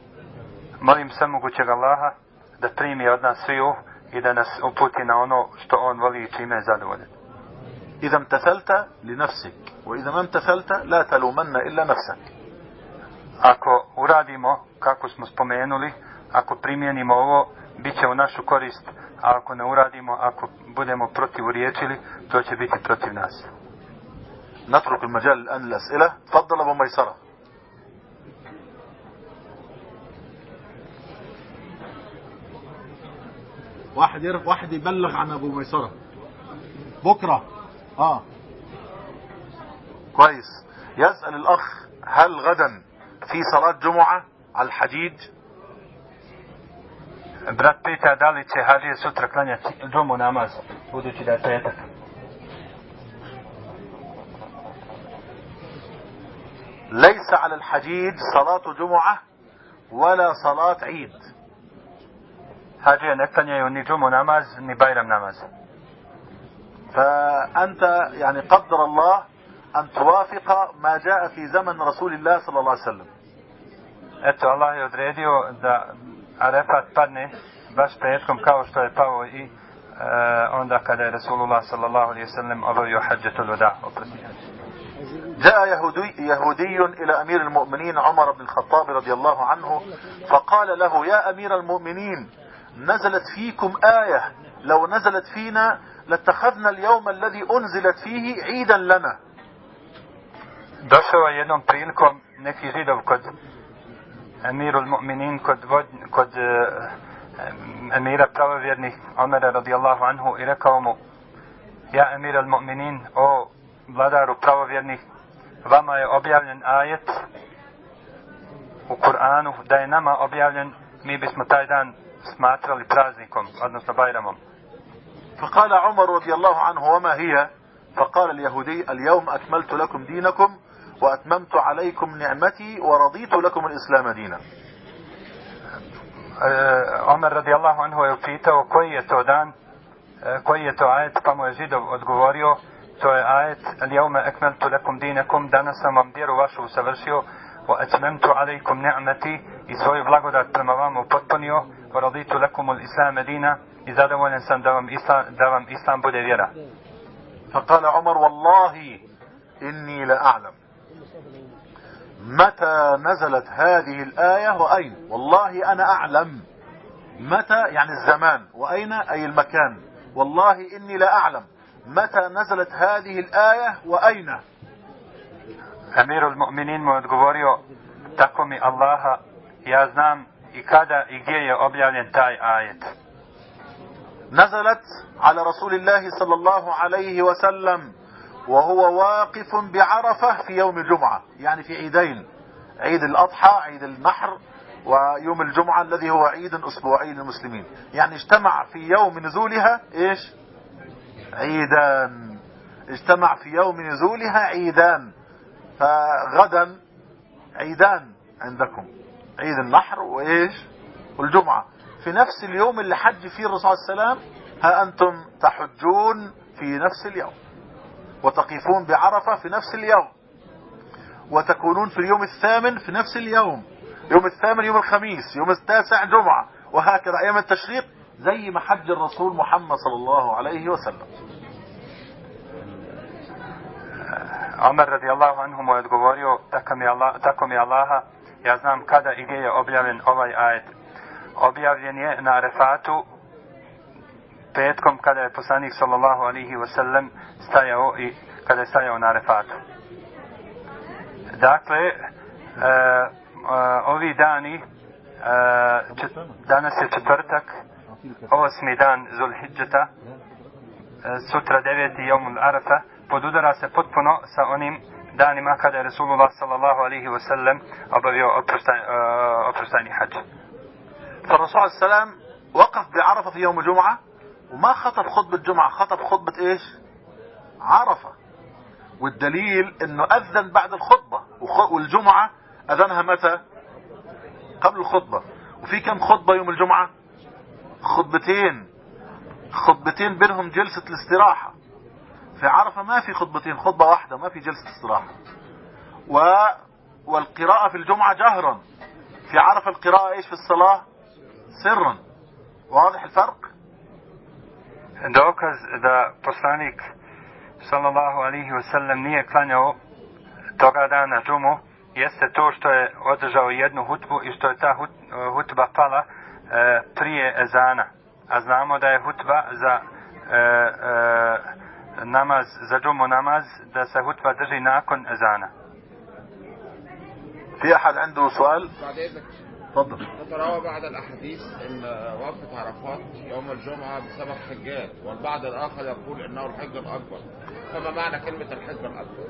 Molim svemogućeg Allaha da primi od nas sviju i da nas uputi na ono što on voli i čime je zadovoljen. إذا امتثلت لنفسك وإذا ما امتثلت لا تلومن إلا نفسك Ako uradimo kako smo spomenuli, ako primijenimo ovo, bit će u našu korist, a ako ne uradimo, ako budemo protiv riječili, to će biti protiv nas. نترك المجال الآن للأسئلة تفضل أبو ميسرة واحد واحد يبلغ عن أبو ميسرة بكرة آه. كويس. يسأل الأخ هل غدا في صلاة جمعة؟ على الحديد برات بيتا دالي هذه سترة كلانيا جمعة نماز بودو دا تيتك ليس على الحديد صلاة جمعة ولا صلاة عيد هذه نكتنيا يوني نماز نبايرم نماز فأنت يعني قدر الله أن توافق ما جاء في زمن رسول الله صلى الله عليه وسلم. Eto, Allah je odredio da Arefat padne baš petkom kao što je pao i onda kada je Rasulullah sallallahu alaihi wasallam obavio hađatul vada, جاء يهودي, يهودي إلى أمير المؤمنين عمر بن الخطاب رضي الله عنه فقال له يا أمير المؤمنين نزلت فيكم آية لو نزلت فينا لاتخذنا اليوم الذي أنزلت فيه عيدا لنا. دوشوا يدن بريلكم نكي جيدو كد أمير المؤمنين كد ود... كد آه، أمير الطاوفيرني عمر رضي الله عنه إلى قومه يا أمير المؤمنين أو vladaru pravovjernih, vama je objavljen ajet u Kur'anu, da je nama objavljen, mi bismo taj dan smatrali praznikom, odnosno Bajramom. فقال عمر رضي الله عنه وما هي فقال اليهودي اليوم أكملت لكم دينكم وأتممت عليكم نعمتي ورضيت لكم الإسلام دينا Omer radijallahu anhu je upitao koji je to dan, koji je to ajet, pa mu je židov odgovorio, to je ajet, al-jaume ekmeltu lekum dinekum, danas sam vam vjeru vašu usavršio, wa atmemtu alaikum ni'mati, i svoju blagodat prema vama upotpunio, wa raditu lekum ul-islam dina, i zadovoljen sam da vam islam, da vam islam bude vjera. فقال عمر والله إني لأعلم متى نزلت هذه الآية وأين والله أنا أعلم متى يعني الزمان وأين أي المكان والله إني لا أعلم متى نزلت هذه الآية وأين Emir al-Mu'minin mu odgovorio, tako mi Allaha, ja znam i kada i gdje je objavljen taj ajet. نزلت على رسول الله صلى الله عليه وسلم وهو واقف بعرفة في يوم الجمعة يعني في عيدين عيد الأضحى عيد النحر ويوم الجمعة الذي هو عيد أسبوعي للمسلمين يعني اجتمع في يوم نزولها إيش؟ عيدان. اجتمع في يوم نزولها عيدان. فغدا عيدان عندكم عيد النحر وإيش؟ والجمعة. في نفس اليوم اللي حج فيه الرسول صلى الله عليه وسلم ها أنتم تحجون في نفس اليوم؟ وتقفون بعرفة في نفس اليوم؟ وتكونون في اليوم الثامن في نفس اليوم؟ يوم الثامن يوم الخميس يوم التاسع جمعة. وهكذا أيام التشريق زي ما حج الرسول محمد صلى الله عليه وسلم. Omer radijallahu anhu mu je odgovorio, tako mi, Allah, tako mi Allaha, ja znam kada i gdje je objavljen ovaj ajet. Objavljen je na Arefatu petkom kada je poslanik sallallahu alihi wasallam stajao i kada je stajao na Arefatu. Dakle, e, e, ovi dani, e, čet, danas je četvrtak, osmi dan Zulhidžeta, e, sutra deveti Jomul Arafa, podudara se potpuno sa onim danima kada je Resulullah sallallahu alihi wasallam obavio oprostaj, uh, e, oprostajni hađ. فالرسول عليه وسلم وقف بعرفة في يوم الجمعة وما خطب خطبة جمعة خطب خطبة إيش؟ عرفة. والدليل إنه أذن بعد الخطبة والجمعة أذنها متى؟ قبل الخطبة. وفي كم خطبة يوم الجمعة؟ خطبتين. خطبتين بينهم جلسة الاستراحة. في عرفة ما في خطبتين خطبة واحدة ما في جلسة استراحة. و والقراءة في الجمعة جهرا في عرفة القراءة إيش في الصلاة؟ سرا واضح الفرق dokaz da poslanik sallallahu alihi wasallam nije klanjao toga dana džumu jeste to što je održao jednu hutbu i što je ta hut, hutba pala e, prije ezana a znamo da je hutba za e, e, namaz, za džumu namaz da se hutba drži nakon ezana في احد عنده سؤال بعد اذنك تفضل تتراوى بعض الأحاديث إن وقفه عرفات يوم الجمعة بسبب حجات والبعض الآخر يقول إنه الحج الأكبر. فما معنى كلمة الحج الأكبر؟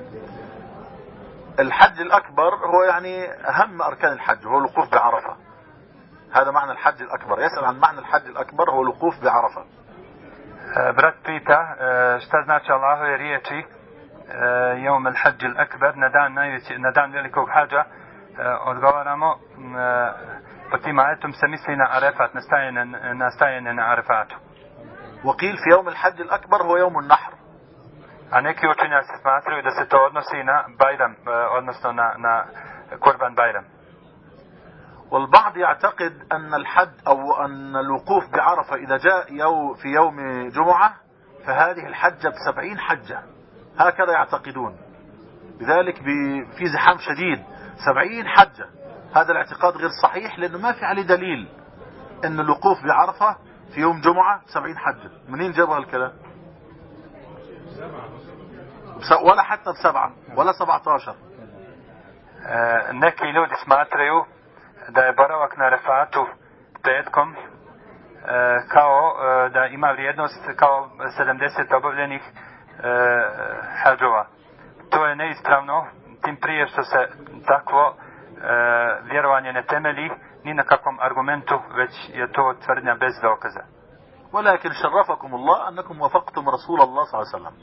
الحج الأكبر هو يعني أهم أركان الحج هو الوقوف بعرفة. هذا معنى الحج الأكبر. يسأل عن معنى الحج الأكبر هو الوقوف بعرفة. brat pita šta znači Allahove riječi hađ al akbar na dan najveći na dan velikog hađa e, odgovaramo e, po tim ajetom se misli na Arefat na stajanje na Arefatu وقيل في يوم الحج الاكبر هو يوم النحر a neki učenjaci smatraju da se to odnosi na Bajram odnosno na na Kurban Bajram والبعض يعتقد ان الحد أو ان الوقوف بعرفة اذا جاء يو في يوم جمعة فهذه الحجة بسبعين حجة هكذا يعتقدون لذلك في زحام شديد سبعين حجة. هذا الاعتقاد غير صحيح لأنه ما في عليه دليل ان الوقوف بعرفة في يوم جمعة سبعين حجة. منين جابوا هالكلام؟ ولا حتى بسبعة ولا E, neki ljudi smatraju da je boravak na Arafatu petkom kao da ima vrijednost kao 70 obavljenih hađova. To je neispravno, tim prije što se takvo e, vjerovanje ne temelji ni na kakvom argumentu, već je to tvrdnja bez dokaza. ولكن شرفكم الله انكم وافقتم رسول الله صلى الله عليه وسلم.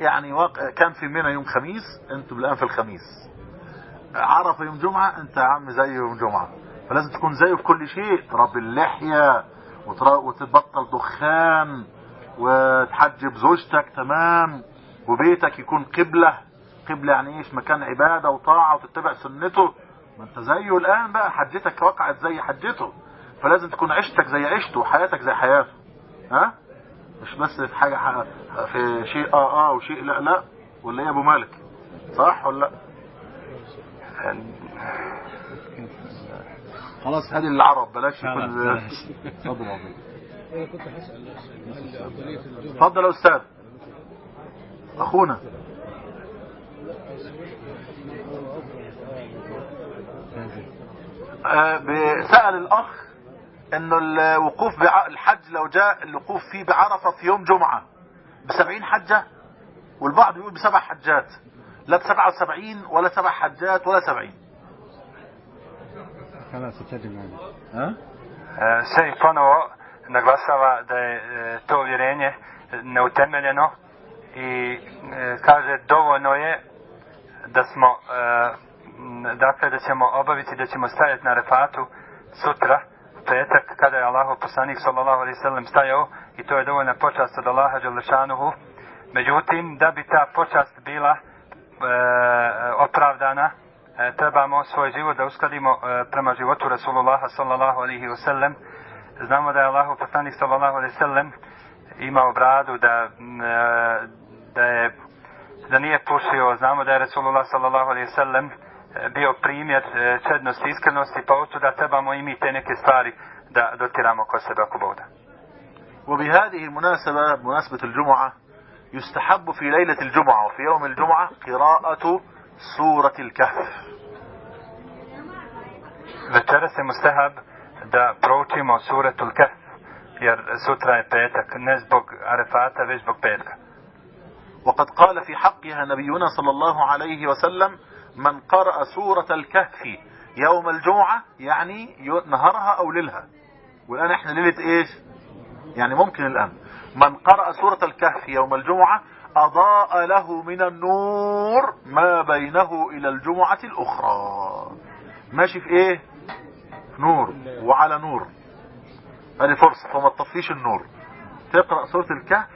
يعني كان في منى يوم خميس أنتم الآن في الخميس. عرفة يوم جمعة أنت يا عم زي يوم جمعة. فلازم تكون زيه في كل شيء. تربي اللحية وتبطل دخان وتحجب زوجتك تمام. وبيتك يكون قبلة. قبلة يعني إيش؟ مكان عبادة وطاعة وتتبع سنته. ما أنت زيه الآن بقى حجتك وقعت زي حجته. فلازم تكون عيشتك زي عيشته وحياتك زي حياته. ها؟ مش بس في حاجة في شيء آه آه وشيء لا لا. ولا إيه يا أبو مالك؟ صح ولا لا؟ خلاص. هذه العرب بلاش يكون اتفضل يا اتفضل يا أستاذ. أخونا. سأل الأخ إنه الوقوف بع... الحج لو جاء الوقوف فيه بعرفة في يوم جمعة بسبعين حجة؟ والبعض يقول بسبع حجات لا بسبعة وسبعين ولا سبع حجات ولا سبعين. خلاص ابتدي معنا ها؟ E, Sej ponovo naglasava da je e, to uvjerenje neutemeljeno i kaže dovoljno je da smo e, dakle da ćemo obaviti da ćemo stajati na refatu sutra petak kada je Allahu poslanik sallallahu alejhi ve sellem stajao i to je dovoljna počast od Allaha dželešanuhu međutim da bi ta počast bila e, opravdana e, trebamo svoj život da uskladimo e, prema životu Rasulullaha sallallahu alaihi sellem Znamo da je Allahu poslanik sallallahu alaihi sellem imao bradu, da, e, da je da nije pušio, znamo da je Rasulullah sallallahu alaihi wasallam e, bio primjer e, čednosti, iskrenosti, pa otu da trebamo i mi te neke stvari da dotiramo kod sebe ako Bog da. وبهذه المناسبة مناسبة الجمعة يستحب في ليلة الجمعة وفي يوم الجمعة قراءة سورة الكهف Večeras je mustahab da proučimo suratul Kahf, jer sutra je petak, ne zbog arefata, već zbog petka. وقد قال في حقها نبينا صلى الله عليه وسلم من قرأ سورة الكهف يوم الجمعة يعني نهارها أو ليلها. والآن إحنا ليلة إيش؟ يعني ممكن الآن. من قرأ سورة الكهف يوم الجمعة أضاء له من النور ما بينه إلى الجمعة الأخرى. ماشي في إيه؟ نور. وعلى نور. هذه فرصة. فما تطفيش النور. تقرأ سورة الكهف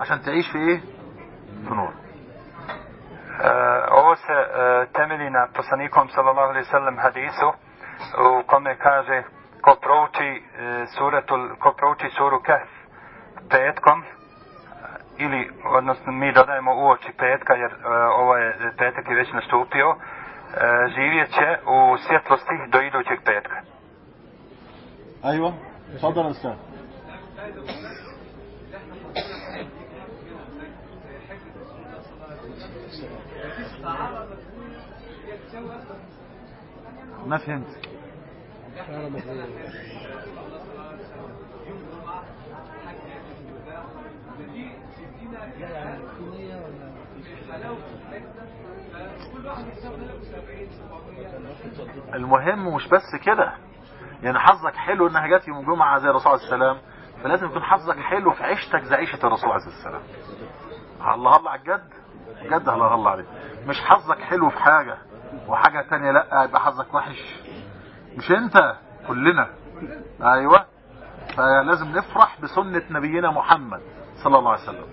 عشان تعيش في إيه؟ nur. E, ovo se e, temelji na poslanikom sallallahu alaihi sallam hadisu u kome kaže ko prouči, e, ko prouči suru kef petkom ili odnosno mi dodajemo u oči petka jer e, ovo je petak je već nastupio e, živjet će u svjetlosti do idućeg petka. Ajmo, sada se. ما فهمت. المهم مش بس كده. يعني حظك حلو إنها جت يوم جمعه زي الرسول عليه السلام فلازم يكون حظك حلو في عيشتك زي عيشة الرسول عليه السلام. الله الله على الجد. جد الله الله عليك. مش حظك حلو في حاجة وحاجة تانية لأ يبقى حظك وحش. مش أنت كلنا. أيوه. فلازم نفرح بسنة نبينا محمد صلى الله عليه وسلم.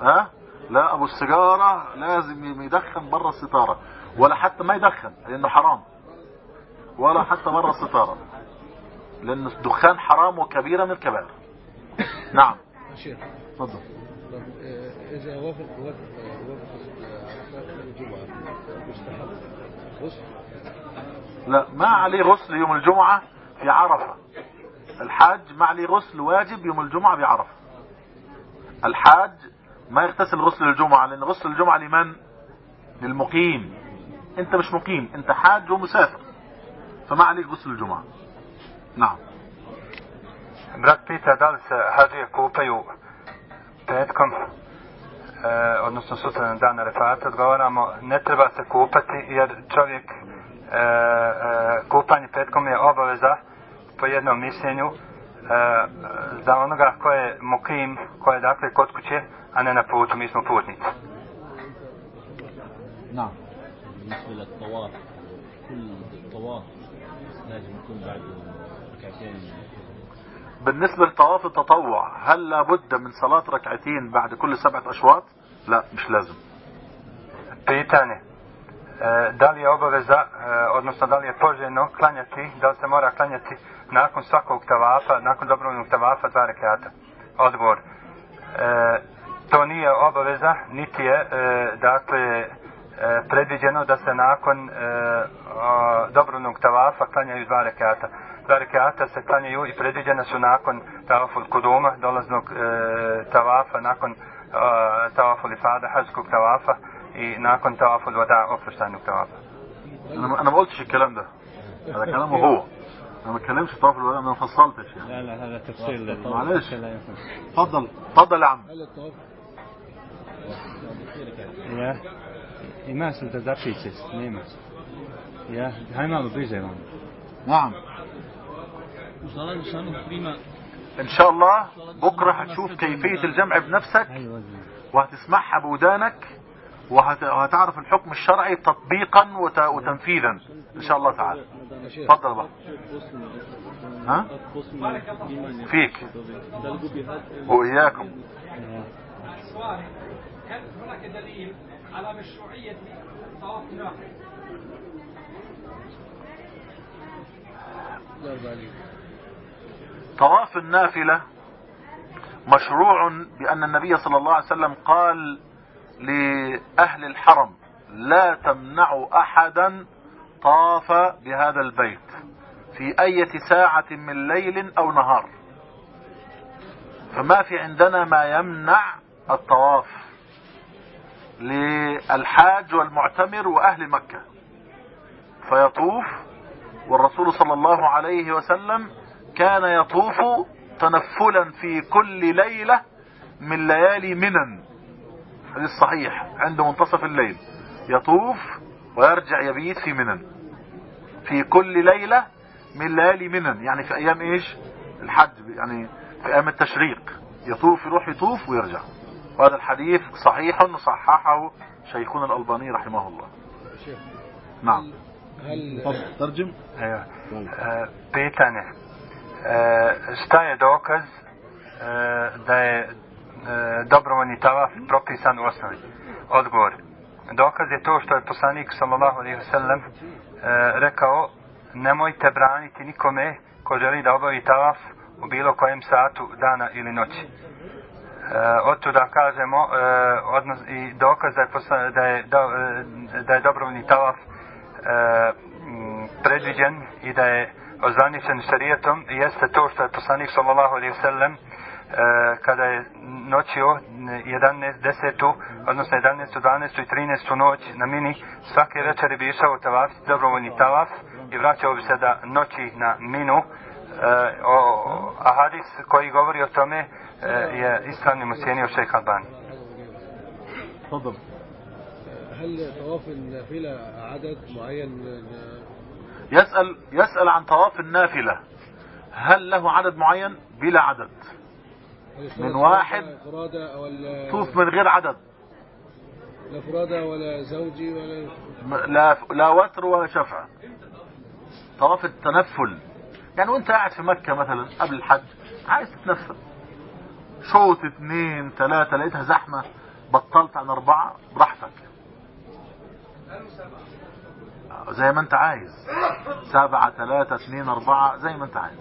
ها؟ لا أبو السيجارة لازم يدخن بره الستارة. ولا حتى ما يدخن لأنه حرام. ولا حتى بره الستارة. لأن الدخان حرام وكبيرة من الكبائر نعم. شيخ. تفضل. طب آه، إذا وافق وافق وافق الجمعة مستحب. غسل. لا ما عليه غسل يوم الجمعة في عرفة. الحاج ما عليه غسل واجب يوم الجمعة بعرفة الحاج ما يغتسل غسل الجمعة لأن غسل الجمعة لمن؟ للمقيم. أنت مش مقيم أنت حاج ومسافر. فما عليك غسل الجمعة. نعم. Brat pita da li se hađije kupaju petkom, e, odnosno sutra na dan refata, odgovaramo, ne treba se kupati jer čovjek, e, e, kupanje petkom je obaveza po jednom mišljenju e, za onoga ko je mukim, ko je dakle kod kuće, a ne na putu, mi smo putnici. نعم بالنسبة للطواف كل طواف لازم يكون بعد ركعتين بالنسبة لطواف التطوع هل لابد من صلاة ركعتين بعد كل سبعة أشواط لا مش لازم Pitanje. E, da li je obaveza, e, odnosno da li je poželjno klanjati, da li se mora klanjati nakon svakog tavafa, nakon dobrovoljnog tavafa dva rekata? Odgovor. E, to nije obaveza, niti je, e, dakle, e, predviđeno da se nakon e, o, dobrovoljnog tavafa klanjaju dva rekata. Dva rekata se klanjaju i predviđena su nakon tavaful kuduma, dolaznog e, tavafa, nakon e, tavaful ifada, hađskog tavafa i nakon tavaful vada, oproštajnog tavafa. أنا أنا ما قلتش الكلام ده هذا كلامه هو أنا ما اتكلمش طواف الوداع أنا ما فصلتش يعني لا لا هذا تفصيل معلش. لا يفهم اتفضل اتفضل يا عم هل الطواف Ja, Ima se da zapiše, nema. Se. Ja, haj malo bliže vam. نعم وصلاة لسانه prima إن شاء الله بكرة هتشوف كيفية الجمع بنفسك وهتسمعها بودانك وهت- وهتعرف الحكم الشرعي تطبيقا وت- وتنفيذا إن شاء الله تعالى يا اتفضل يا بابا ها فيك وإياكم هل هناك دليل على مشروعية طواف عليك طواف النافلة مشروع بأن النبي صلى الله عليه وسلم قال لأهل الحرم لا تمنعوا أحدا طاف بهذا البيت في أي ساعة من ليل أو نهار. فما في عندنا ما يمنع الطواف. للحاج والمعتمر وأهل مكة. فيطوف والرسول صلى الله عليه وسلم كان يطوف تنفلا في كل ليلة من ليالي منن. حديث صحيح عند منتصف الليل. يطوف ويرجع يبيت في منن. في كل ليلة من ليالي منن. يعني في أيام إيش؟ الحج يعني في أيام التشريق. يطوف يروح يطوف ويرجع. وهذا الحديث صحيح صححه شيخنا الألباني رحمه الله يا شيخ نعم هل تفضل ترجم Evo, e, pitanje. E, šta je dokaz e, da je e, dobrovoljni tavaf propisan u osnovi? Odgovor. Dokaz je to što je poslanik sallallahu alejhi ve sellem e, rekao nemojte braniti nikome ko želi da obavi tavaf u bilo kojem satu dana ili noći. Eh, e, od da kažemo e, odnos, i dokaz da je, posla, da je, da, eh, da je dobrovoljni tavaf e, predviđen i da je ozvaničen šarijetom jeste to što je poslanik sallallahu alejhi ve sellem e, kada je noćio 11, 10, odnosno 11, 12 i 13 noć na mini, svake večeri bi išao tavaf, dobrovoljni tavaf i vraćao bi se da noći na minu. E, o, a hadis koji govori o tome e, je ispravnim ocijenio šejh Albani. تفضل هل طواف النافلة عدد معين يسأل يسأل عن طواف النافلة. هل له عدد معين؟ بلا عدد. من واحد طوف من غير عدد. لا فرادى ولا زوجي ولا لا لا وتر ولا شفع. طواف التنفل. يعني وانت قاعد في مكة مثلا قبل الحج عايز تتنفل شوط اثنين ثلاثة لقيتها زحمة بطلت عن أربعة براحتك. زي ما انت عايز. سبعة ثلاثة اثنين أربعة زي ما انت عايز.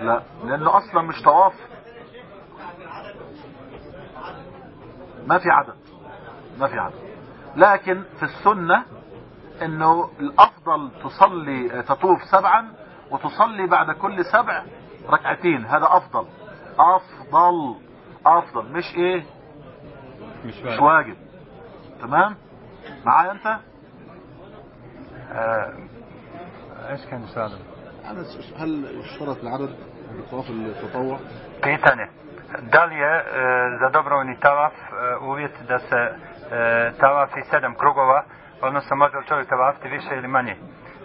لا لأنه أصلا مش طواف. ما في عدد. ما في عدد. لكن في السنة إنه الأفضل تصلي تطوف سبعا وتصلي بعد كل سبع ركعتين. هذا أفضل. أفضل. أفضل. مش إيه؟ مش مش واجب. تمام؟ معايا أنت؟ آه، إيش كان السؤال؟ هل هل يشترط العدد بطواف التطوع؟ Pitanje. Da li je e, za dobrovoljni tavaf e, uvjet da se e, tavafi sedam krugova, odnosno može li čovjek tavafiti više ili manje?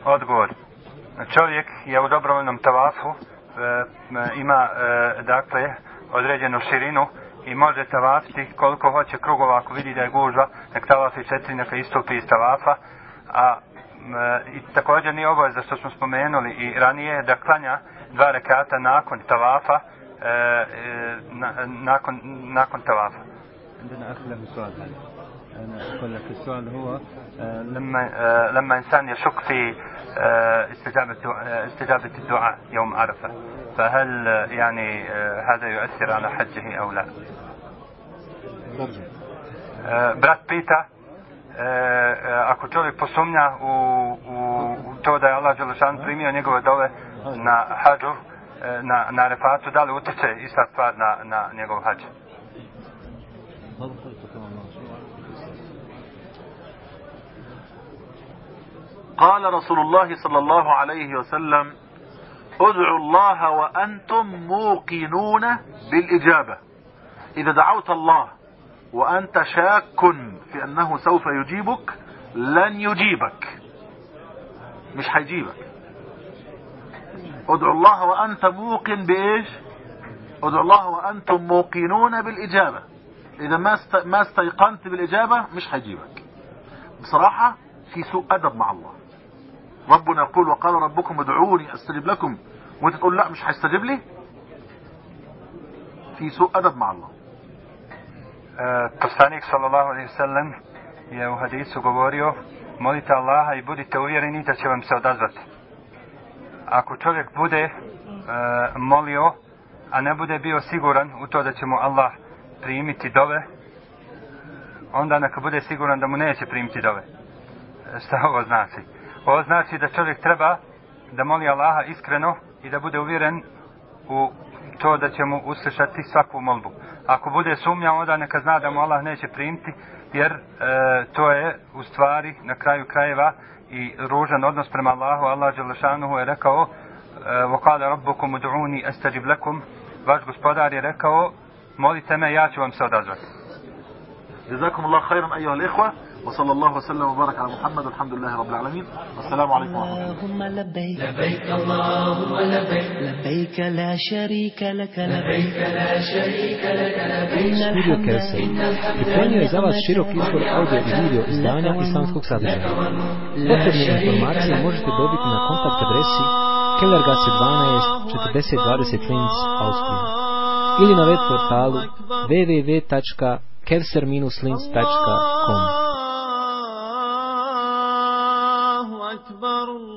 Odgovor. Čovjek je u dobrovoljnom tavafu, e, ima e, dakle određenu širinu i može tavafiti koliko hoće krugova ako vidi da je gužva, nek tavafi četiri, neka istupi iz tavafa, a e, i također nije obaveza što smo spomenuli i ranije da klanja dva rekata nakon tavafa e, e, na, nakon, nakon tavafa. أنا أقول لك السؤال هو آه، لما آه، لما انسان يشك في آه، استجابه آه، استجابه الدعاء يوم عرفه فهل آه، يعني آه، هذا يؤثر على حجه أو لا؟ E, brat pita e, e, ako čovjek posumnja u, u, u to da je Allah Đelešan primio njegove dove na hađu, e, na, na refatu, da li utječe ista stvar na, na njegov hađ? قال رسول الله صلى الله عليه وسلم ادعوا الله وأنتم موقنون بالإجابة. إذا دعوت الله وأنت شاك في أنه سوف يجيبك لن يجيبك. مش هيجيبك ادعوا الله وأنت موقن بإيش؟ ادعوا الله وأنتم موقنون بالإجابة. إذا ما. ما استيقنت بالإجابة مش هيجيبك بصراحة في سوء أدب مع الله. ربنا يقول وقال ربكم ادعوني استجب لكم وانت تقول لا مش هيستجيب لي في سوء ادب مع الله E, poslanik sallallahu alaihi wasallam je u hadisu govorio molite Allaha i budite uvjereni da će vam se odazvati. Ako čovjek bude e, molio, a ne bude bio siguran u to da će mu Allah primiti dove, onda neka bude siguran da mu neće primiti dove. E, Šta ovo znači? Ovo znači da čovjek treba da moli Allaha iskreno i da bude uvjeren u to da će mu uslišati svaku molbu. Ako bude sumnja, onda neka zna da mu Allah neće primiti, jer e, to je u stvari na kraju krajeva i ružan odnos prema Allahu. Allah Đelešanuhu je rekao وَقَالَ رَبُّكُمُ دُعُونِ أَسْتَجِبْ لَكُمْ Vaš gospodar je rekao molite me, ja ću vam se odazvati. جزاكم الله خيرا ايها الاخوه وصلى الله وسلم وبارك على محمد والحمد لله رب العالمين والسلام عليكم ورحمه الله اللهم لبيك لبيك اللهم لبيك لبيك لا شريك لك لبيك لا شريك لك لبيك Studio Kelsey pripremio je za vas širok izbor audio i video izdanja islamskog sadržaja. Potrebne informacije možete dobiti na kontakt adresi Kellergasse 12 4020 Linz, Austrija ili na web portalu www.kelser-linz.com الله